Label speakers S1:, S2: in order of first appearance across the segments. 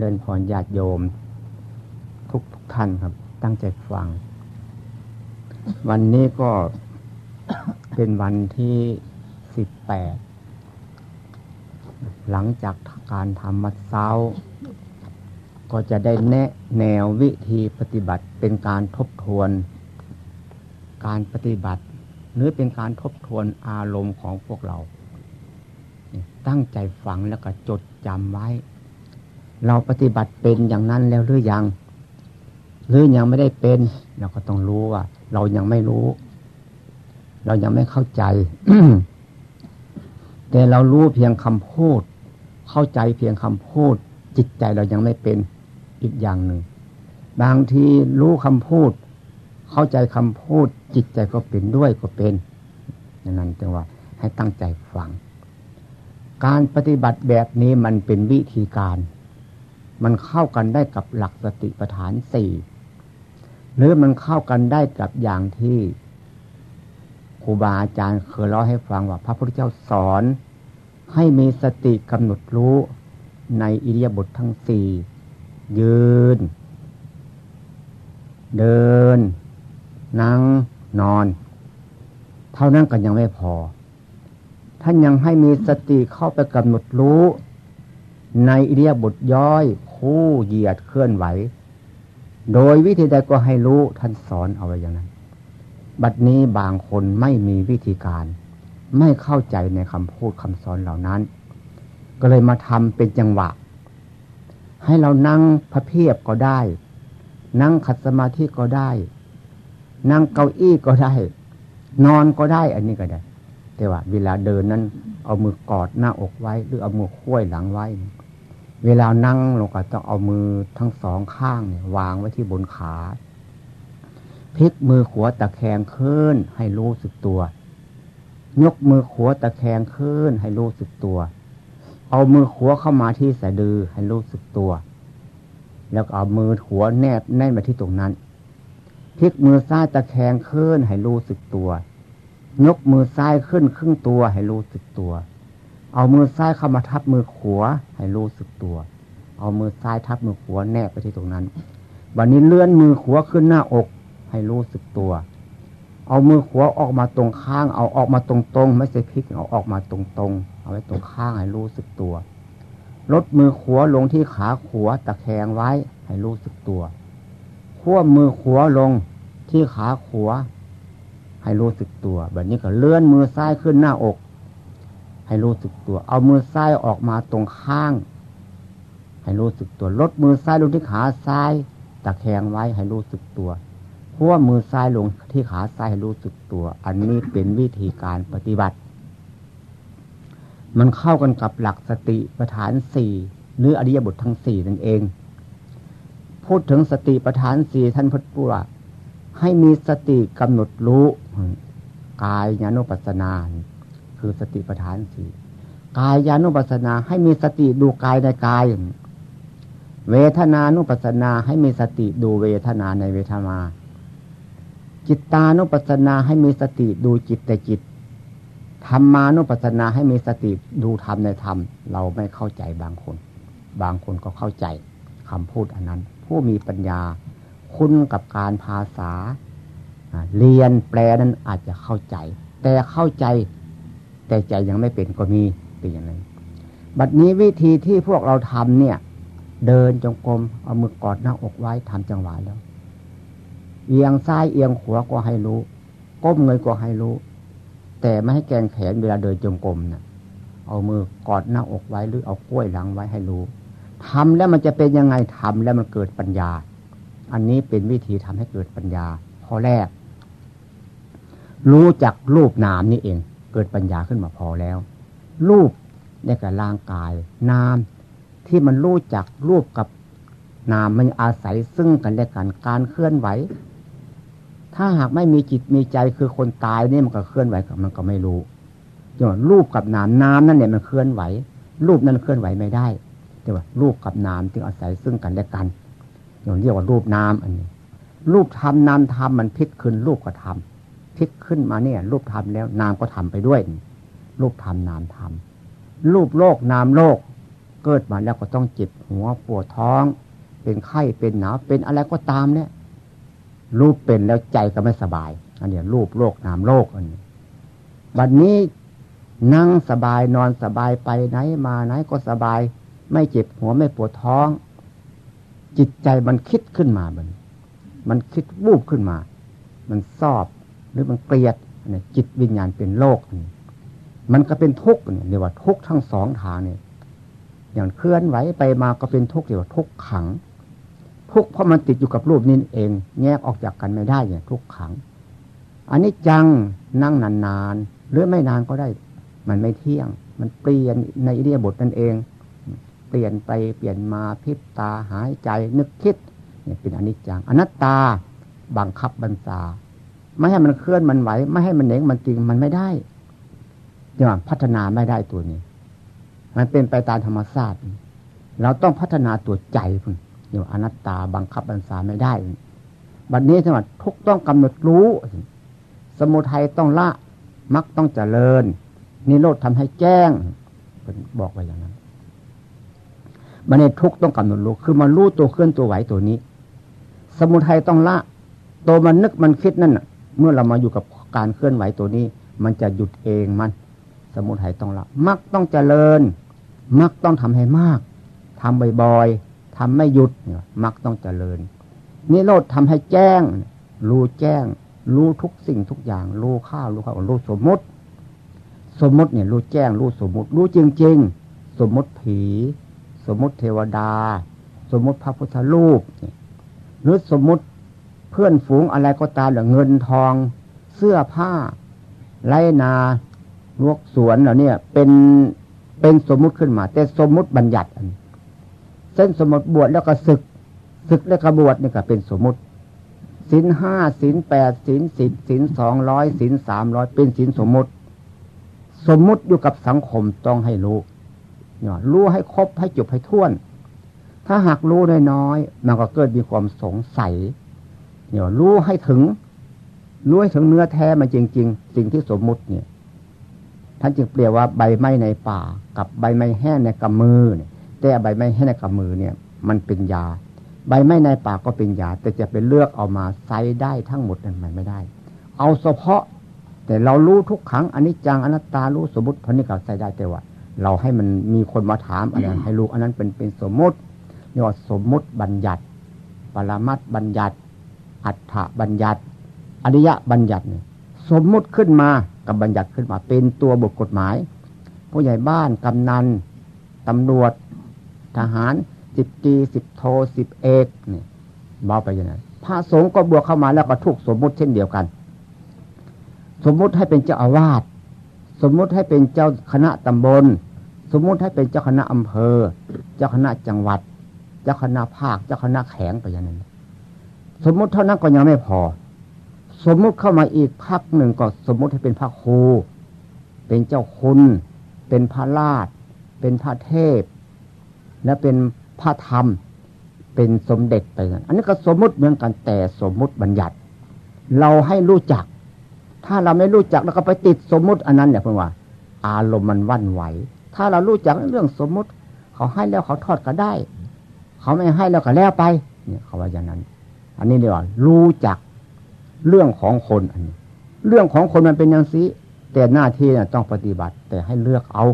S1: เริญพรญาติโยม ทุกทุกท่านครับ ตั้งใจฟัง วันนี้ก็เป็นวันที่สิบแปดหลังจากการทำมัดเช้า ก็จะได้แนะแนววิธีปฏิบัติเป็นการทบทวน การปฏิบัติ หรือเป็นการทบทวนอารมณ์ของพวกเรา ตั้งใจฟังแล้วก็จดจำไว้ เราปฏิบัติเป็นอย่างนั้นแล้วหรือยัง หรือยังไม่ได้เป็น เราก็ต้องรู้ว่า เรายังไม่รู้ เรายังไม่เข้าใจ แต่เรารู้เพียงคำพูด เข้าใจเพียงคำพูด จิตใจเรายังไม่เป็นอีกอย่างหนึ่ง บางทีรู้คำพูด เข้าใจคำพูด จิตใจก็เป็นด้วยก็เป็นอย่างนั้นจึงว่าให้ตั้งใจฟัง การปฏิบัติแบบนี้มันเป็นวิธีการ มันเข้ากันได้กับหลักสติปัฏฐานสี่หรือมันเข้ากันได้กับอย่างที่ครูบาอาจารย์เคยเล่าให้ฟังว่า พระพุทธเจ้าสอนให้มีสติกำหนดรู้ในอิริยาบถททั้งสี่ยืน เดิน นั่งนอน เท่านั้นกันยังไม่พอ ท่านยังให้มีสติเข้าไปกำหนดรู้ ในอิริยาบถย่อย คู่เหยียดเคลื่อนไหว โดยวิธีใดก็ให้รู้ท่านสอนเอาไว้อย่างนั้น บัดนี้บางคนไม่มีวิธีการ ไม่เข้าใจในคำพูดคำสอนเหล่านั้น ก็เลยมาทำเป็นจังหวะ ให้เรานั่งพระเพียบก็ได้ นั่งขัดสมาธิก็ได้ นั่งเก้าอี้ก็ได้ นอนก็ได้ อันนี้ก็ได้ แต่ว่า เวลาเดินนั้น เอามือกอดหน้าอกไว้ หรือเอามือคุ้ยหลังไว้ เวลานั่งลงก็ต้องเอามือทั้งสองข้างเนี่ยวางไว้ที่บนขาพลิกมือขวาตะแคงขึ้นให้รู้สึกตัว ยกมือขวาตะแคงขึ้นให้รู้สึกตัว เอามือขวาเข้ามาที่สะดือให้รู้สึกตัว แล้วเอามือหัวแนบแน่นมาที่ตรงนั้นพลิกมือซ้ายตะแคงขึ้นให้รู้สึกตัว ยกมือซ้ายขึ้นครึ่งตัวให้รู้สึกตัว เอามือซ้ายเข้ามาทับมือขวาให้รู้สึกตัว เอามือซ้ายทับมือขวาแนบไปที่ตรงนั้นวันนี้เลื่อนมือขวาขึ้นหน้าอก ให้รู้สึกตัว เอามือขวาออกมาตรงข้าง เอาออกมาตรงตรงไม่ใช่พลิกเอาออกมาตรงตรงเอาไว้ตรงข้างให้รู้สึกตัว ลดมือขวาลงที่ขาขวาตะแคงไว้ ให้รู้สึกตัวขั้วมือขวาลงที่ขาขวาให้รู้สึกตัว แบบนี้ก็เลื่อนมือซ้ายขึ้นหน้าอก ให้รู้สึกตัว เอามือซ้ายออกมาตรงข้าง ให้รู้สึกตัว ลดมือซ้ายลงที่ขาซ้าย ตะแคงไว้ให้รู้สึกตัวขั้วมือซ้ายลงที่ขาซ้ายให้รู้สึกตัว อันนี้เป็นวิธีการปฏิบัติ มันเข้ากันกับหลักสติปัฏฐานสี่หรืออริยบททั้งสี่นั่นเอง พูดถึงสติปัฏฐานสี่ท่านพุทธปุระให้มีสติกำหนดรู้ กายญาณุปัสสนา คือสติปัฏฐานสี่กายาณุปัสสนาให้มีสติดูกายในกาย เวทนานุปัสสนาให้มีสติดูเวทนาในเวทนา จิตตานุปัสสนาให้มีสติดูจิตแต่จิตธรรมานุปัสสนาให้มีสติดูธรรมในธรรม เราไม่เข้าใจบางคน บางคนก็เข้าใจคำพูดอันนั้น ผู้มีปัญญาคุ้นกับการภาษา เรียนแปลนั้นอาจจะเข้าใจ แต่เข้าใจ แต่ใจยังไม่เป็นก็มีเป็นอย่างนั้นบัดนี้วิธีที่พวกเราทำเนี่ย เดินจงกรมเอามือกอดหน้าอกไว้ทำจังหวะแล้ว เอียงซ้ายเอียงขวาก็ให้รู้ ก้มเงยก็ให้รู้ แต่ไม่ให้แกงแขนเวลาเดินจงกรมนะ่ะ เอามือกอดหน้าอกไว้หรือเอากล้วยหลังไว้ให้รู้ทำแล้วมันจะเป็นยังไงทำแล้วมันเกิดปัญญา อันนี้เป็นวิธีทำให้เกิดปัญญาข้อแรก รู้จักรูปนามนี่เอง เกิดปัญญาขึ้นมาพอแล้ว รูปในกับร่างกาย นามที่มันรู้จักรูปกับนามมันอาศัยซึ่งกันและกันการเคลื่อนไหว ถ้าหากไม่มีจิตมีใจคือคนตายนี่มันก็เคลื่อนไหวมันก็ไม่รู้อย่ารูปกับนามนามนั่นเนี่ยมันเคลื่อนไหว รูปนั้นเคลื่อนไหวไม่ได้แต่ว่ารูปกับนามจึงอาศัยซึ่งกันและกันอย่างเรียกว่ารูปนามอันนี้ รูปธรรมนามธรรมมันพลิกขึ้นรูปก็ทำพ ลิกขึ้นมาเนี่ย รูปธรรมแล้วนามก็ทำไปด้วย รูปธรรมนามธรรมรูปโลกนามโลก เกิดมาแล้วก็ต้องเจ็บหัวปวดท้อง เป็นไข้เป็นหนาวเป็นอะไรก็ตามเนี่ยรูปเป็นแล้วใจก็ไม่สบาย อันนี้รูปโลกนามโลกอันนี้บัดนนี้นั่งสบายนอนสบายไปไหนมาไหนก็สบาย ไม่เจ็บหัวไม่ปวดท้อง จิตใจมันคิดขึ้นมามันมันคิดวูบขึ้นมา มันสอบ หรือมันเกลียดเนี่ยจิตวิญญาณเป็นโลกมันก็เป็นทุกข์เนี่ยเรียกว่าทุกข์ทั้งสองทางเนี่ย อย่างเคลื่อนไหวไปมาก็เป็นทุกข์เรียกว่าทุกข์ขัง ทุกข์เพราะมันติดอยู่กับรูปนี้เอง แยกออกจากกันไม่ได้เนี่ยทุกข์ขัง อันนี้จังนั่งนานๆหรือไม่นานก็ได้ มันไม่เที่ยง มันเปลี่ยนในอิเดียบทนั่นเอง เปลี่ยนไปเปลี่ยนมาพิบตาหายใจนึกคิดเนี่ยเป็นอนิจจังอนัตตาบังคับบัญชา ไม่ให้มันเคลื่อนมันไหว ไม่ให้มันเหน่งมันจริงมันไม่ได้เนี่ยพัฒนาไม่ได้ตัวนี้ มันเป็นไปตามธรรมชาติเราต้องพัฒนาตัวใจพุ่นเนี่ยอนัตตาบังคับบัญชาไม่ได้บัดนี้สมัทุกต้องกำหนดรู้ สมุทัยต้องละมักต้องเจริญ นิโรธทำให้แจ้งบอกไว้อย่างนั้นบัดนี้ทุกต้องกำหนดรู้ คือมารู้ตัวเคลื่อนตัวไหวตัวนี้ สมุทัยต้องละ ตัวมันนึกมันคิดนั่น เมื่อเรามาอยู่กับการเคลื่อนไหวตัวนี้ มันจะหยุดเองมัน สมุทัยต้องละมักต้องเจริญ มักต้องทำให้มากทำบ่อยๆทำไม่หยุดเนี่ยมักต้องเจริญนิโรธทำให้แจ้ง รู้แจ้ง รู้ทุกสิ่งทุกอย่าง รู้ข้าวรู้ข้าวรู้สมมติ สมมติเนี่ยรู้แจ้ง รู้สมมติ รู้จริง ๆ สมมติผี สมมติเทวดา สมมติพระพุทธรูปหรือสมมติ เพื่อนฝูงอะไรก็ตามอย่างเงินทอง เสื้อผ้า ไรนาลวกสวนเหล่านี้เป็นเป็นสมมุติขึ้นมา แต่สมมุติบัญญัติเส้นสมมติบวชแล้วก็ศึกศึกแล้วก็บวชนี่ก็เป็นสมมุติสินห้าสินแปดสินสิบสินสองร้อยสินสามร้อยเป็นสินสมมุติ สมมุติอยู่กับสังคมต้องให้รู้เนี่ยรู้ให้ครบให้จบให้ท่วน ถ้าหากรู้น้อยๆมันก็เกิดมีความสงสัย เนี่ยรู้ให้ถึงรู้ให้ถึงเนื้อแท้มันจริง ๆ สิ่งที่สมมุติเนี่ย ท่านจึงเปรียบว่าใบไม้ในป่า กับใบไม้แห้งในกำมือเนี่ย แต่ใบไม้แห้งในกำมือเนี่ย มันเป็นยา ใบไม้ในป่าก็เป็นยา แต่จะไปเลือกเอามาใช้ได้ทั้งหมดนั้นมันไม่ได้ เอาเฉพาะ แต่เรารู้ทุกครั้งอันนี้จังอนัตตารู้สมมติพนี้ก็ใช้ได้แต่ว่า เราให้มันมีคนมาถามอันนั้นให้รู้อันนั้นเป็นเป็นสมมติเรียกว่าสมมติบัญญัติ ปรามัดบัญญัติ อัฏฐบัญญัติ อริยบัญญัติเนี่ยสมมุติขึ้นมากับบัญญัติขึ้นมาเป็นตัวบทกฎหมาย ผู้ใหญ่บ้านกำนันตำรวจ ทหารสิบจีสิบโทสิบเอกเนี่ยบาไปอย่างนั้นพระสงฆ์ก็บวกเข้ามาแล้วก็ถูกสมมุติเช่นเดียวกัน สมมุติให้เป็นเจ้าอาวาสสมมุติให้เป็นเจ้าคณะตำบล สมมุติให้เป็นเจ้าคณะอำเภอ เจ้าคณะจังหวัด เจ้าคณะภาค เจ้าคณะแขงไปอย่างนั้น สมมุติเท่านั้นก็ยังไม่พอ สมมุติเข้ามาอีกพักหนึ่งก็สมมุติให้เป็นพระครูเป็นเจ้าคุณ เป็นพระราชเป็นพระเทพ และเป็นพระธรรม เป็นสมเด็จไปกันอันนี้ก็สมมุติเหมือนกันแต่สมมุติบัญญัติ เราให้รู้จัก ถ้าเราไม่รู้จักเราก็ไปติดสมมุติอันนั้นเนี่ยเพื่อว่า อารมณ์มันวันไหว ถ้าเรารู้จักเรื่องสมมุติ เขาให้แล้วเขาทอดก็ได้ เขาไม่ให้แล้วก็แล้วไป เนี่ยเขาว่าอย่างนั้น อันนี้เรียกว่ารู้จักเรื่องของคนอันนี้ เรื่องของคนมันเป็นอย่างนี้แต่หน้าที่เนี่ยต้องปฏิบัติ แต่ให้เลือกเอา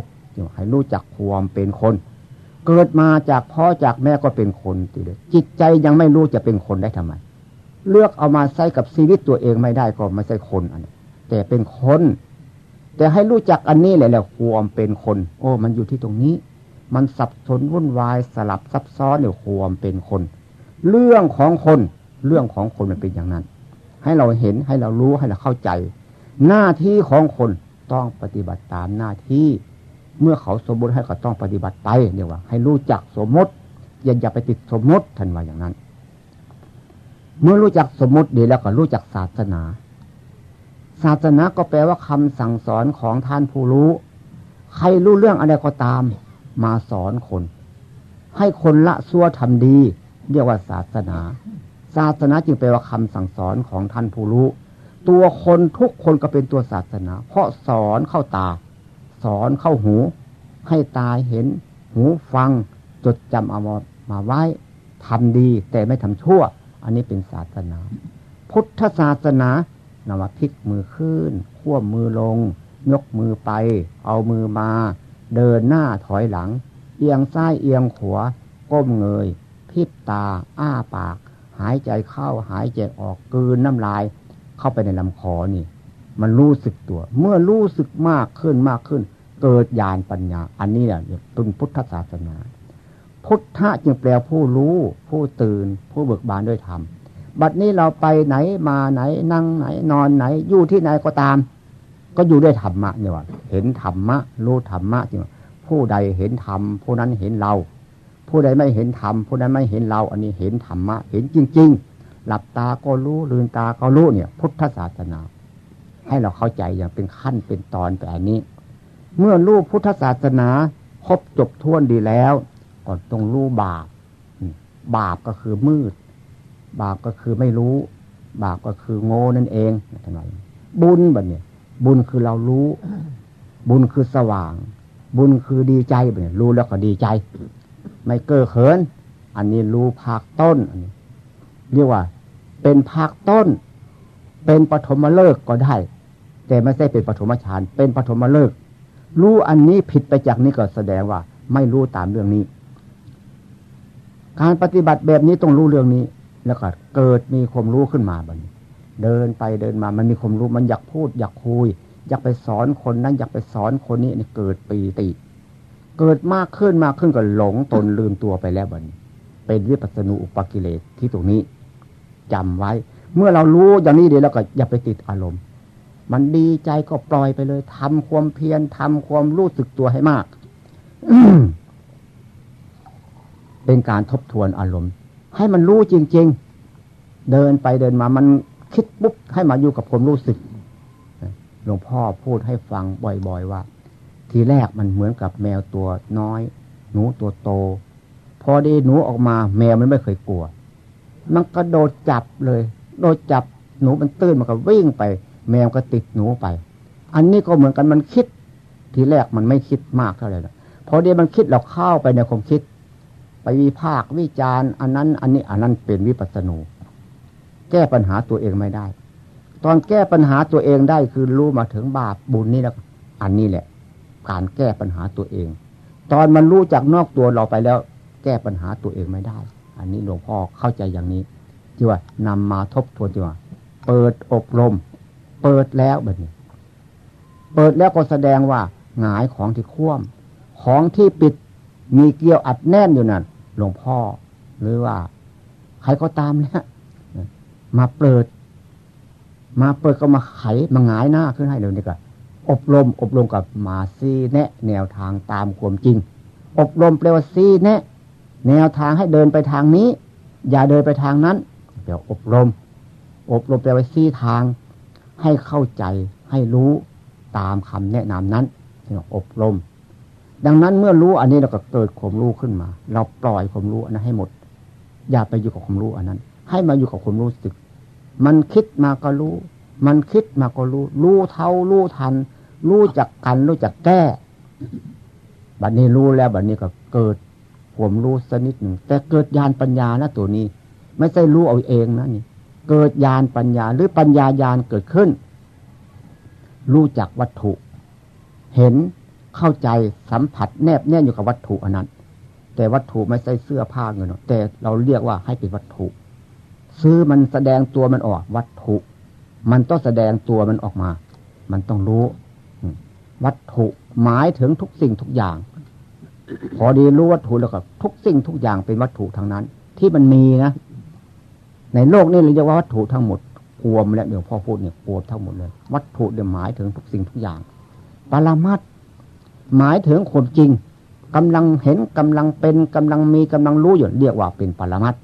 S1: ให้รู้จักความเป็นคน เกิดมาจากพ่อจากแม่ก็เป็นคนตีเลยจิตใจยังไม่รู้จะเป็นคนได้ทำไม เลือกเอามาใช้กับชีวิตตัวเองไม่ได้ก็ไม่ใช่คนอันนี้แต่เป็นคน แต่ให้รู้จักอันนี้แหละแล้วความเป็นคน โอ้ มันอยู่ที่ตรงนี้ มันสับสนวุ่นวายสลับซับซ้อนเนี่ยความเป็นคน เรื่องของคน เรื่องของคนมันเป็นอย่างนั้น ให้เราเห็นให้เรารู้ให้เราเข้าใจ หน้าที่ของคนต้องปฏิบัติตามหน้าที่เมื่อเขาสมมติให้ก็ต้องปฏิบัติไปเรียว่า ให้รู้จักสมมติ อย่าอย่าไปติดสมมติทันว่าอย่างนั้น เมื่อรู้จักสมมติดีแล้วก็รู้จักศาสนา ศาสนาก็แปลว่าคำสั่งสอนของท่านผู้รู้ ใครรู้เรื่องอะไรก็ตาม มาสอนคน ให้คนละซัวทำดี เรียกว่าศาสนา ศาสนาจึงแปลว่าคำสั่งสอนของท่านผู้รู้ ตัวคนทุกคนก็เป็นตัวศาสนา เพราะสอนเข้าตา สอนเข้าหู ให้ตาเห็น หูฟัง จดจำเอามาไว้ทำดีแต่ไม่ทำชั่ว อันนี้เป็นศาสนา พุทธศาสนานำมาพลิกมือขึ้นขั้วมือลง ยกมือไป เอามือมา เดินหน้าถอยหลัง เอียงซ้ายเอียงขวาก้มเงยพิบตา อ้าปาก หายใจเข้าหายใจออกกืนน้ำลาย เข้าไปในลำคอนี่ มันรู้สึกตัว เมื่อรู้สึกมากขึ้นมากขึ้น เกิดญาณปัญญา อันนี้แหละเป็นพุทธศาสนา พุทธะจึงแปลผู้รู้ ผู้ตื่น ผู้เบิกบานด้วยธรรมบัดนี้เราไปไหนมาไหนนั่งไหนนอนไหน อยู่ที่ไหนก็ตาม ก็อยู่ด้วยธรรมะเนี่ยว่าเห็นธรรมะรู้ธรรมะจริงผู้ใดเห็นธรรมผู้นั้นเห็นเรา ผู้ใดไม่เห็นธรรมผู้นั้นไม่เห็นเรา อันนี้เห็นธรรมะ เห็นจริง ๆ หลับตาก็รู้ลืนตาก็รู้เนี่ย พุทธศาสนา ให้เราเข้าใจอย่างเป็นขั้นเป็นตอนแบบนี้ เมื่อรู้พุทธศาสนาครบจบท้วนดีแล้วก็ต้องรู้บาป บาปก็คือมืด บาปก็คือไม่รู้ บาปก็คือโง่นั่นเองทำไมบุญแบบเนี้บุญคือเรารู้ บุญคือสว่าง บุญคือดีใจแบบนี้รู้แล้วก็ดีใจ ไม่เก้อเขิน อันนี้รู้ภาคต้นอันนี้เรียกว่า เป็นภาคต้น เป็นปฐมฤกษ์ก็ได้ แต่ไม่ใช่เป็นปฐมฌานเป็นปฐมฤกษ์รู้อันนี้ผิดไปจากนี้ก็แสดงว่า ไม่รู้ตามเรื่องนี้ การปฏิบัติแบบนี้ต้องรู้เรื่องนี้ แล้วก็เกิดมีความรู้ขึ้นมาบันเดินไปเดินมา มันมีความรู้มันอยากพูด อยากคุย อยากไปสอนคนนั้นอยากไปสอนคนนี้นี่เกิดปีติ เกิดมากขึ้นมากขึ้นก็หลงตนลืมตัวไปแล้วบันเป็นวิปัสสนูอุปกิเลสที่ตรงนี้จำไว้ เมื่อเรารู้อย่างนี้เดี๋ยวเราก็อย่าไปติดอารมณ์ มันดีใจก็ปล่อยไปเลยทำความเพียรทำความรู้สึกตัวให้มากเป็นการทบทวนอารมณ์ ให้มันรู้จริง ๆ เดินไปเดินมามันคิดปุ๊บให้มาอยู่กับผมรู้สึกหลวงพ่อพูดให้ฟังบ่อย ๆ ว่า ทีแรกมันเหมือนกับแมวตัวน้อย หนูตัวโต พอดีหนูออกมา แมวมันไม่เคยกลัว มันก็โดดจับเลย โดดจับหนูมันตื้นมันก็วิ่งไป แมวก็ติดหนูไป อันนี้ก็เหมือนกันมันคิด ทีแรกมันไม่คิดมากเท่าไหร่พอดีมันคิดเราเข้าไปในความคิด ไปวิพากวิจารณ์อันนั้น อันนี้อันนั้นเป็นวิปัสสนูแก้ปัญหาตัวเองไม่ได้ ตอนแก้ปัญหาตัวเองได้คือรู้มาถึงบาปบุญนี่แล้วอันนี้แหละ การแก้ปัญหาตัวเอง ตอนมันรู้จากนอกตัวเราไปแล้ว แก้ปัญหาตัวเองไม่ได้ อันนี้หลวงพ่อเข้าใจอย่างนี้ที่ว่านำมาทบทวนที่ว่า เปิดอบรม เปิดแล้วแบบนี้ เปิดแล้วก็แสดงว่าหงายของที่คว่ำของที่ปิดมีเกลียวอัดแน่นอยู่นั่นหลวงพ่อ หรือว่า ใครก็ตามเนี่ยมาเปิด มาเปิดก็มาไขมาหงายหน้าขึ้นให้เดี๋ยวนี้ก็อ อบรม อบรมกับมาซีแนะ แนวทางตามความจริง อบรมแปลว่าซีแนะ แนวทางให้เดินไปทางนี้ อย่าเดินไปทางนั้นเดี๋ยวอบรม อบรมแปลว่าซีทาง ให้เข้าใจให้รู้ตามคำแนะนำนั้นเรียกอบรม ดังนั้นเมื่อรู้อันนี้เราก็เกิดความรู้ขึ้นมา เราปล่อยความรู้อันนั้นให้หมด อย่าไปอยู่กับความรู้อันนั้น ให้มาอยู่กับความรู้สึก มันคิดมาก็รู้ มันคิดมาก็รู้ รู้เท่ารู้ทัน รู้จักกันรู้จักแก้ บัดนี้รู้แล้วบัดนี้ก็เกิดความรู้สนิดหนึ่ง แต่เกิดญาณปัญญานะตัวนี้ ไม่ใช่รู้เอาเองนะนี่ เกิดญาณปัญญาหรือปัญญาญาณเกิดขึ้น รู้จักวัตถุ เห็นเข้าใจสัมผัสแนบแน่นอยู่กับวัตถุอันนั้น แต่วัตถุไม่ใช่เสื้อผ้าเงินแต่เราเรียกว่าให้เป็นวัตถุ ซื้อมันแสดงตัวมันออกวัตถุ มันต้องแสดงตัวมันออกมา มันต้องรู้ วัตถุหมายถึงทุกสิ่งทุกอย่าง พอดีรู้วัตถุแล้วก็ทุกสิ่งทุกอย่างเป็นวัตถุทั้งนั้น ที่มันมีนะ ในโลกนี้เราเรียกว่าวัตถุทั้งหมดรวมแล้วเดี๋ยวพ่อพูดเนี่ยรวมทั้งหมดเลย วัตถุเดี๋ยวหมายถึงทุกสิ่งทุกอย่างปรามัดหมายถึงความจริงกำลังเห็นกำลังเป็นกำลังมีกำลังรู้อยู่เรียกว่าเป็นปรามัต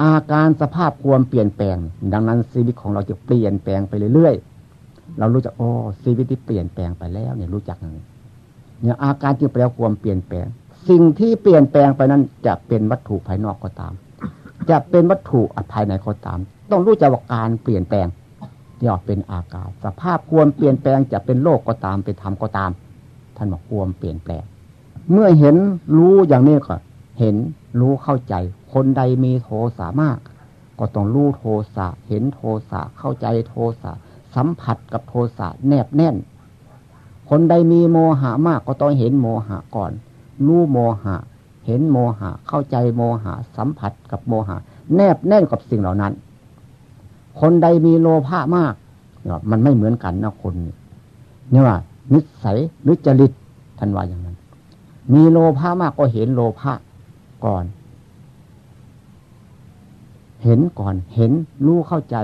S1: อาการสภาพความเปลี่ยนแปลง ดังนั้นชีวิตของเราจะเปลี่ยนแปลงไปเรื่อยๆ เรารู้จักโอ้ชีวิตที่เปลี่ยนแปลงไปแล้วเนี่ยรู้จักอย่างนี้เนี่ยอาการที่แปลความเปลี่ยนแปลง สิ่งที่เปลี่ยนแปลงไปนั้น จะเป็นวัตถุภายนอกก็ตาม จะเป็นวัตถุภายในก็ตาม ต้องรู้จักว่าการเปลี่ยนแปลงย่อเป็นอากาศสภาพความเปลี่ยนแปลงจะเป็นโลกก็ตามเป็นธรรมก็ตาม ท่านบอกความเปลี่ยนแปลง เมื่อเห็นรู้อย่างนี้ก็เห็นรู้เข้าใจ คนใดมีโทสะมาก ก็ต้องรู้โทสะเห็นโทสะเข้าใจโทสะ สัมผัสกับโทสะแนบแน่น คนใดมีโมหะมากก็ต้องเห็นโมหะก่อน รู้โมหะ เห็นโมหะ เข้าใจโมหะ สัมผัสกับโมหะ แนบแน่นกับสิ่งเหล่านั้น คนใดมีโลภะมากมันไม่เหมือนกันนะคนเนี่ยว่านิสัยนิจริตท่านว่าอย่างนั้น มีโลภะมากก็เห็นโลภะก่อน เห็นก่อนเห็นรู้เข้าใจ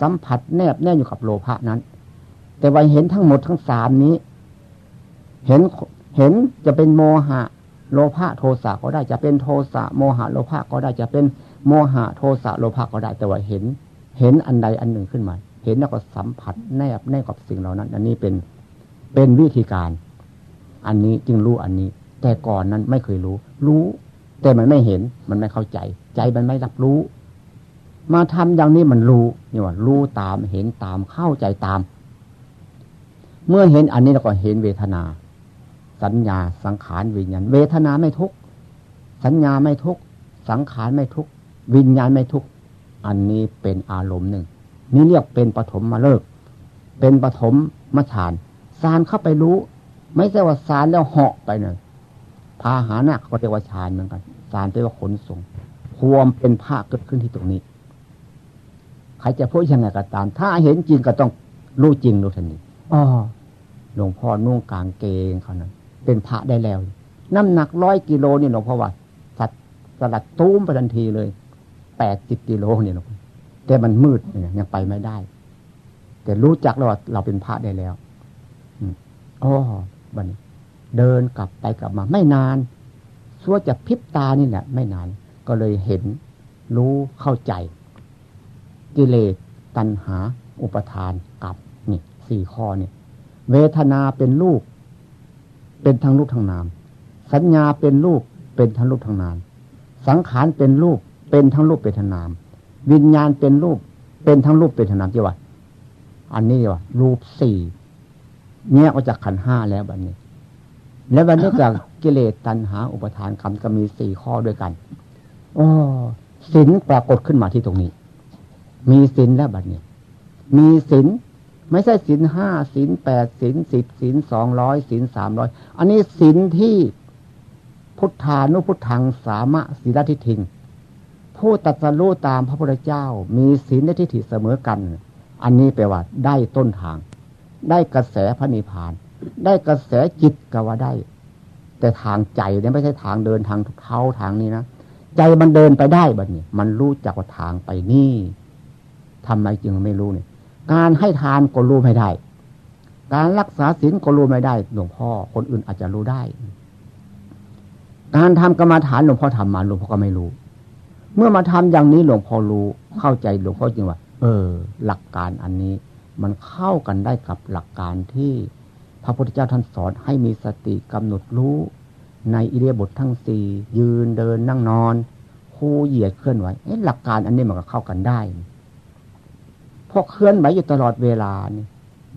S1: สัมผัสแนบแน่อยู่กับโลภะนั้น แต่ว่าเห็นทั้งหมดทั้งสามนี้ เห็นเห็นจะเป็นโมหะโลภะโทสะก็ได้จะเป็นโทสะโมหะโลภะก็ได้จะเป็นโมหะโทสะโลภะก็ได้แต่ว่าเห็น เห็นอันใดอันหนึ่งขึ้นมา เห็นแล้วก็สัมผัสแนบแน่กับสิ่งเหล่านั้น อันนี้เป็นเป็นวิธีการ อันนี้จึงรู้อันนี้ แต่ก่อนนั้นไม่เคยรู้ รู้ แต่มันไม่เห็นมันไม่เข้าใจ ใจมันไม่รับรู้ มาทำอย่างนี้มันรู้นี่ว่า รู้ตามเห็นตามเข้าใจตาม เมื่อเห็นอันนี้เราก็เห็นเวทนา สัญญาสังขารวิญญาณ เวทนาไม่ทุกสัญญาไม่ทุกสังขารไม่ทุกวิญญาณไม่ทุกอันนี้เป็นอารมณ์หนึ่ง นี่เรียกเป็นปฐมมาเลิก เป็นปฐมมาฌานสารเข้าไปรู้ ไม่ใช่ว่าสารแล้วเหาะไปเนี่ยพาหานะก็เรียกว่าฌานเหมือนกันสารเรียกว่าขนส่ง ความเป็นผ้าเกิดขึ้นที่ตรงนี้ ครจะพูดยังไงก็ตาม ถ้าเห็นจริงก็ต้องรู้จริงรู้ทันทีอ๋อหลวงพ่อนุ่งกางเกงเขานั้นเป็นพระได้แล้ว น้ำหนักร้อยกิโลนี่หลวงพ่อว่าสัตว์สลัดตุ้มไปทันทีเลยแปดสิบกิโลเนี่ยหลวงแต่มันมืดเนี่ยยังไปไม่ได้ แต่รู้จักแล้วว่าเราเป็นพระได้แล้วอ๋อบันเดินกลับไปกลับมา ไม่นานชั่วจะพิบตานี่แหละไม่นาน ก็เลยเห็นรู้เข้าใจ กิเลสตัณหา อุปทานกับนี่สี่ข้อเนี่ย เวทนาเป็นรูปเป็นทั้งรูปทั้งนาม สัญญาเป็นรูปเป็นทั้งรูปทั้งนาม สังขารเป็นรูปเป็นทั้งรูปเป็นทั้งนาม วิญญาณเป็นรูปเป็นทั้งรูปเป็นทั้งนามจีว่าอันนี้ว่ารูปสี่แยกออกจากขันห้าแล้วบัดนนี้ แล้วบัดนนี้จากกิเลสตัณหาอุปทานคำก็มีสี่ข้อด้วยกันอ๋อศีลปรากฏขึ้นมาที่ตรงนี้ มีศีลแล้วบัดนี้ มีศีลไม่ใช่ศีลห้าศีลแปดศีลสิบศีลสองร้อยศีลสามร้อยอันนี้ศีลที่พุทธานุพุทธังสามะศีลทิทิงผู้ตัดสู้ตามพระพุทธเจ้า มีศีลและทิฏฐิเสมอกัน อันนี้แปลว่าได้ต้นทาง ได้กระแสพระนิพพาน ได้กระแสจิตก็ว่าได้ แต่ทางใจเนี่ยไม่ใช่ทางเดินทางเท้าทางนี้นะ ใจมันเดินไปได้บัดนี้ มันรู้จักว่าทางไปนี่ ทำไมจึงไม่รู้เนี่ยการให้ทานก็รู้ไม่ได้ การรักษาศีลก็รู้ไม่ได้ หลวงพ่อคนอื่นอาจจะรู้ได้ การทำกรรมฐานหลวงพ่อทำมาหลวงพ่อก็ไม่รู้ เมื่อมาทำอย่างนี้หลวงพ่อรู้เข้าใจหลวงพ่อจริงว่า เออ หลักการอันนี้ มันเข้ากันได้กับหลักการที่พระพุทธเจ้าท่านสอนให้มีสติกำหนดรู้ในอิเดียบททั้งสี่ยืนเดินนั่งนอน คู่เหยียดเคลื่อนไหวหลักการอันนี้มันก็เข้ากันได้ พอเคลื่อนไหวอยู่ตลอดเวลานี่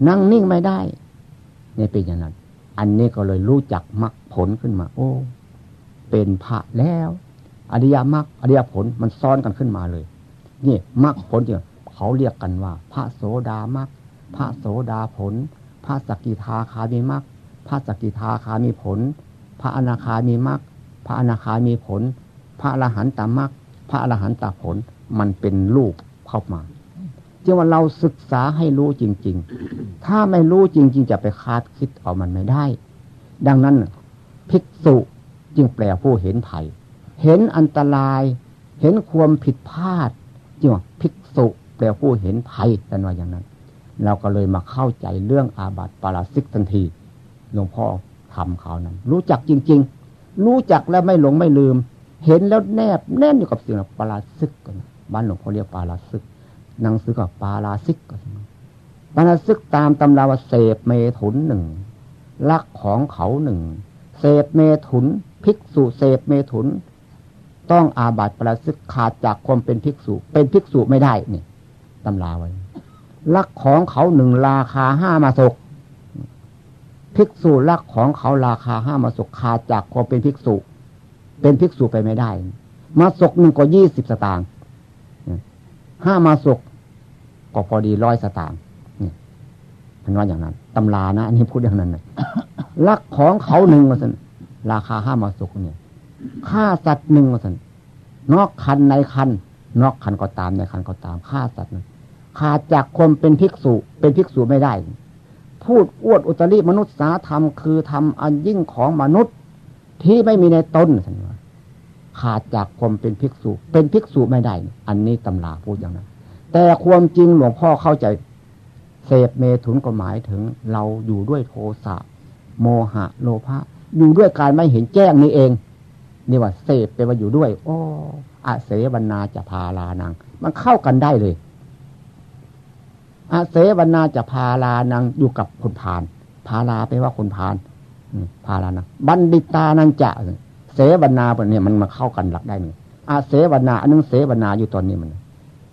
S1: นั่งนิ่งไม่ได้นี่เป็นอย่างนั้น อันนี้ก็เลยรู้จักมรรคผลขึ้นมา โอ้ เป็นพระแล้ว อริยมรรคอริยผลมันซ้อนกันขึ้นมาเลย นี่มรรคผลเนี่ยเขาเรียกกันว่า พระโสดามักพระโสดาผล พระสกิทาคามีมักพระสกิทาคามีผล พระอนาคามีมักพระอนาคามีผล พระอรหันตามักพระอรหันตผลมันเป็นลูกเข้ามา จึงว่าเราศึกษาให้รู้จริง ๆ ถ้าไม่รู้จริง ๆ จะไปคาดคิดเอามันไม่ได้ ดังนั้นภิกษุจึงแปลผู้เห็นไผ่เห็นอันตราย เห็นความผิดพลาดจึงว่าภิกษุแปลผู้เห็นภัยกันว่าอย่างนั้น เราก็เลยมาเข้าใจเรื่องอาบัติปาราซิกทันทีหลวงพ่อทำเขานั้น รู้จักจริง ๆ รู้จักแล้วไม่หลงไม่ลืม เห็นแล้วแนบแน่นอยู่กับสิ่งปาราซิกกันบ้านหลวงพ่อเรียกปาราซิก หนังสือกับปาราซิกกันปาราซิกตามตำราว่าเสพเมถุนหนึ่งลักของเขาหนึ่งเสพเมถุน ภิกษุเสพเมถุน ต้องอาบัติปราซิกขาดจากความเป็นภิกษุ เป็นภิกษุไม่ได้นี่ตำราไว้ ลักของเขาหนึ่งราคาห้ามาศกภิกษุรักของเขาราคาห้ามาสุกขาดจากความเป็นภิกษุ เป็นภิกษุไปไม่ได้ มาศกหนึ่งก็ยี่สิบสตางค์ห้ามาศก ก็พอดีร้อยสตางค์นี่เป็นว่าอย่างนั้นตำรานะอันนี้พูดอย่างนั้นนะรักของเขาหนึ่งมาสันราคาห้ามาศกเนี่ยฆ่าสัตว์หนึ่งมาสันนอกคันในคันนอกคันก็ตามในคันก็ตามฆ่าสัตว์ขาดจากคนเป็นภิกษุ เป็นภิกษุไม่ได้ พูดอวดอุตริมนุษยสาธรรมคือทำอันยิ่งของมนุษย์ที่ไม่มีในตนสันว่าขาดจากความเป็นภิกษุ เป็นภิกษุไม่ได้ อันนี้ตำราพูดอย่างนั้น แต่ความจริงหลวงพ่อเข้าใจ เสพเมถุนก็หมายถึง เราอยู่ด้วยโทสะโมหะ โลภะอยู่ด้วยการไม่เห็นแจ้งนี่เอง นี่ว่าเสพไปว่าอยู่ด้วยโอ้อาเสวนาจะพาลานัง มันเข้ากันได้เลยอาเสวนาจะพาลานังอยู่กับคนพานพาลาไปว่าคนพานพาลานังบัณฑิตานันจะเสวนาเนี่ยมันมาเข้ากันหลักได้เนี่ยอาเสวนาอันนึงเสวนาอยู่ตอนนี้มัน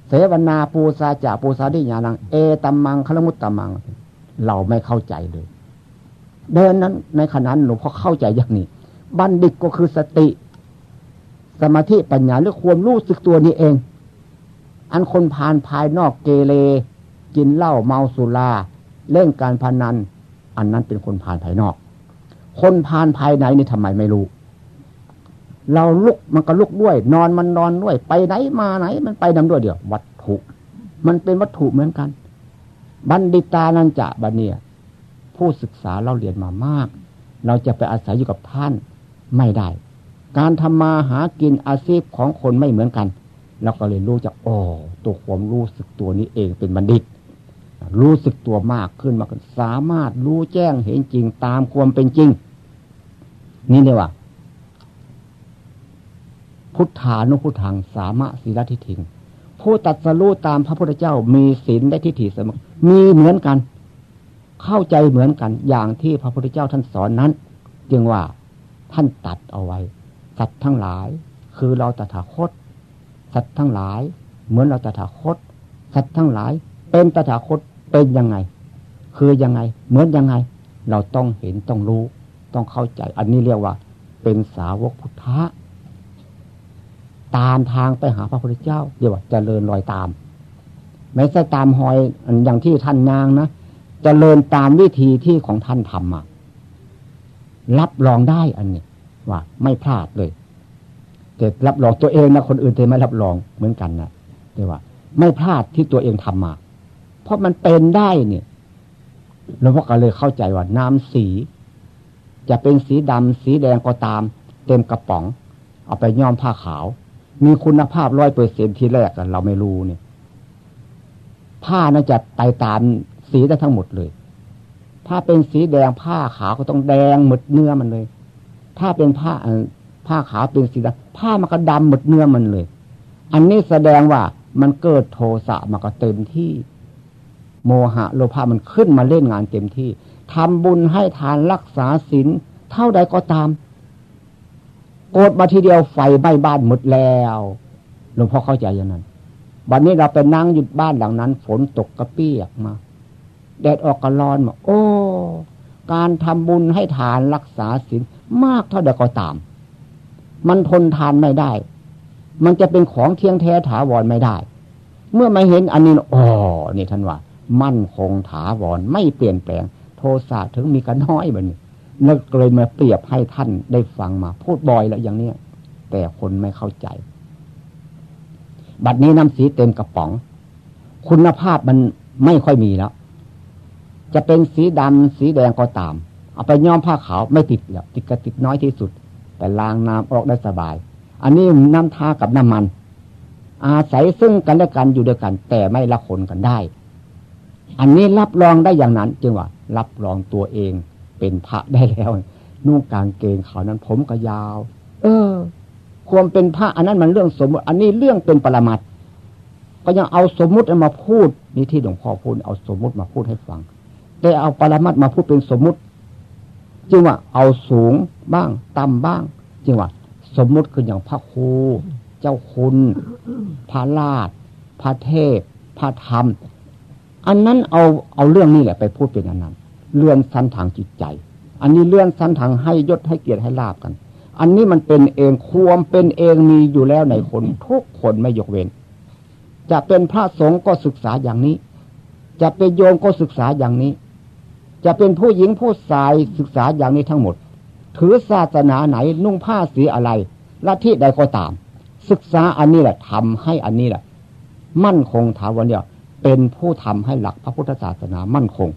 S1: เสวนาปูซาจะปูซาดิญานัง เอตัมมังคลมุตตมัง เราไม่เข้าใจเลย เดินนั้นในขณะหลวงพ่อเข้าใจอย่างนี้ บัณฑิตก็คือสติ สมาธิปัญญาหรือความรู้สึกตัวนี้เอง อันคนผ่านภายนอกเกเรกินเหล้าเมาสุราเล่นการพนัน อันนั้นเป็นคนผ่านภายนอก คนผ่านภายในนี่ทำไมไม่รู้ เราลุกมันก็ลุกด้วย นอนมันนอนด้วย ไปไหนมาไหน มันไปนำด้วยเดียว วัตถุ มันเป็นวัตถุเหมือนกัน บัณฑิตานันจะบันเนี่ย ผู้ศึกษาเราเรียนมามาก เราจะไปอาศัยอยู่กับท่านไม่ได้ การทำมาหากินอาชีพของคนไม่เหมือนกันเราก็เลยรู้จักอ๋อตัวความรู้สึกตัวนี้เองเป็นบัณฑิต รู้สึกตัวมากขึ้นมากขึ้นสามารถรู้แจ้งเห็นจริงตามความเป็นจริง นี่เนี่ยว่า พุทธานุพุทธังสามะศีลทิถิงผู้ตัดสรู้ตามพระพุทธเจ้ามีศีลได้ทิฏฐิเสมอมีเหมือนกัน เข้าใจเหมือนกัน อย่างที่พระพุทธเจ้าท่านสอนนั้น จึงว่าท่านตัดเอาไว้ สัตว์ทั้งหลาย คือเราตถาคต สัตว์ทั้งหลาย เหมือนเราตถาคต สัตว์ทั้งหลาย เป็นตถาคตเป็นยังไง คือยังไง เหมือนยังไง เราต้องเห็นต้องรู้ ต้องเข้าใจ อันนี้เรียกว่า เป็นสาวกพุทธะ ตามทางไปหาพระพุทธเจ้าเรียว่าจเจริญรอยตาม ไม่ใช่ตามหอยอย่างที่ท่านนางนะจะเจริญตามวิธีที่ของท่านทำมารับรองได้อันนี้ว่า ไม่พลาดเลยแต่รับรองตัวเองนะคนอื่นจะไม่รับรองเหมือนกันนะเรียว่า ไม่พลาดที่ตัวเองทำมา เพราะมันเป็นได้เนี่ยหลวงพ่อก็เลยเข้าใจว่าน้ำสี จะเป็นสีดำสีแดงก็ตาม เต็มกระป๋อง เอาไปย้อมผ้าขาว มีคุณภาพร้อยเปอร์เซ็นที่แรกเราไม่รู้เนี่ย ผ้าน่าจะไตตามสีได้ทั้งหมดเลย ถ้าเป็นสีแดงผ้าขาวก็ต้องแดงหมดเนื้อมันเลย ถ้าเป็นผ้าผ้าขาวเป็นสีดำผ้ามันก็ดำหมดเนื้อมันเลย อันนี้แสดงว่ามันเกิดโทสะมันก็เต็มที่ โมหะโลภะมันขึ้นมาเล่นงานเต็มที่ทำบุญให้ทานรักษาศีลเท่าใดก็ตาม กรธมาทีเดียวไฟไหม้บ้านหมดแล้วหลวงพ่อเข้าใจอย่างนั้น วันนี้เราไปนั่งอยู่บ้านหลังนั้น ฝนตกกระเปียกมา แดดออกกระร้อนมา โอ้ การทำบุญให้ทานรักษาศีลมากเท่าใดก็ตาม มันทนทานไม่ได้ มันจะเป็นของเทียงแท้ถาวรไม่ได้ เมื่อมาเห็นอันนี้อ๋อนี่ท่านว่า มั่นคงถาวรไม่เปลี่ยนแปลง โทสะถึงมีกันน้อยแบบนี้ นึกเลยมาเปรียบให้ท่านได้ฟังมา พูดบ่อยแล้วอย่างเนี้ยแต่คนไม่เข้าใจ บัดนี้น้ำสีเต็มกระป๋อง คุณภาพมันไม่ค่อยมีแล้ว จะเป็นสีดำสีแดงก็ตาม เอาไปย้อมผ้าขาวไม่ติดแล้วติดกระติดน้อยที่สุด แต่ล้างน้ำออกได้สบาย อันนี้น้ำทากับน้ำมัน อาศัยซึ่งกันและกันอยู่ด้วยกัน แต่ไม่ละคนกันได้ อันนี้รับรองได้อย่างนั้น จึงว่า รับรองตัวเอง เป็นพระได้แล้ว นุ่งกางเกงเขานั้น ผมก็ยาว เออ ความเป็นพระอันนั้นมันเรื่องสมมติ อันนี้เรื่องเป็นปรมัตก็ยังเอาสมมุติมาพูดนี่ที่หลวงพ่อพูดเอาสมมุติมาพูดให้ฟัง แต่เอาปรมัตมาพูดเป็นสมมุติจึงว่าเอาสูงบ้างต่ำบ้างจึงว่าสมมุติคืออย่างพระครูเจ้าคุณ พระราชพระเทพ พระธรรม อันนั้นเอาเอาเรื่องนี้แหละไปพูดเป็นอันนั้น เรื่องสันทางจิตใจ อันนี้เลื่อนสั้นทางให้ยศให้เกียรติให้ลาบกัน อันนี้มันเป็นเองความเป็นเองมีอยู่แล้วในคนทุกคนไม่ยกเว้น จะเป็นพระสงฆ์ก็ศึกษาอย่างนี้ จะเป็นโยมก็ศึกษาอย่างนี้ จะเป็นผู้หญิงผู้ชายศึกษาอย่างนี้ทั้งหมด ถือศาสนาไหนนุ่งผ้าสีอะไรละที่ใดก็ตาม ศึกษาอันนี้แหละทำให้อันนี้แหละ มั่นคงถาวรเนี่ยเป็นผู้ทำให้หลักพระพุทธศาสนามั่นคง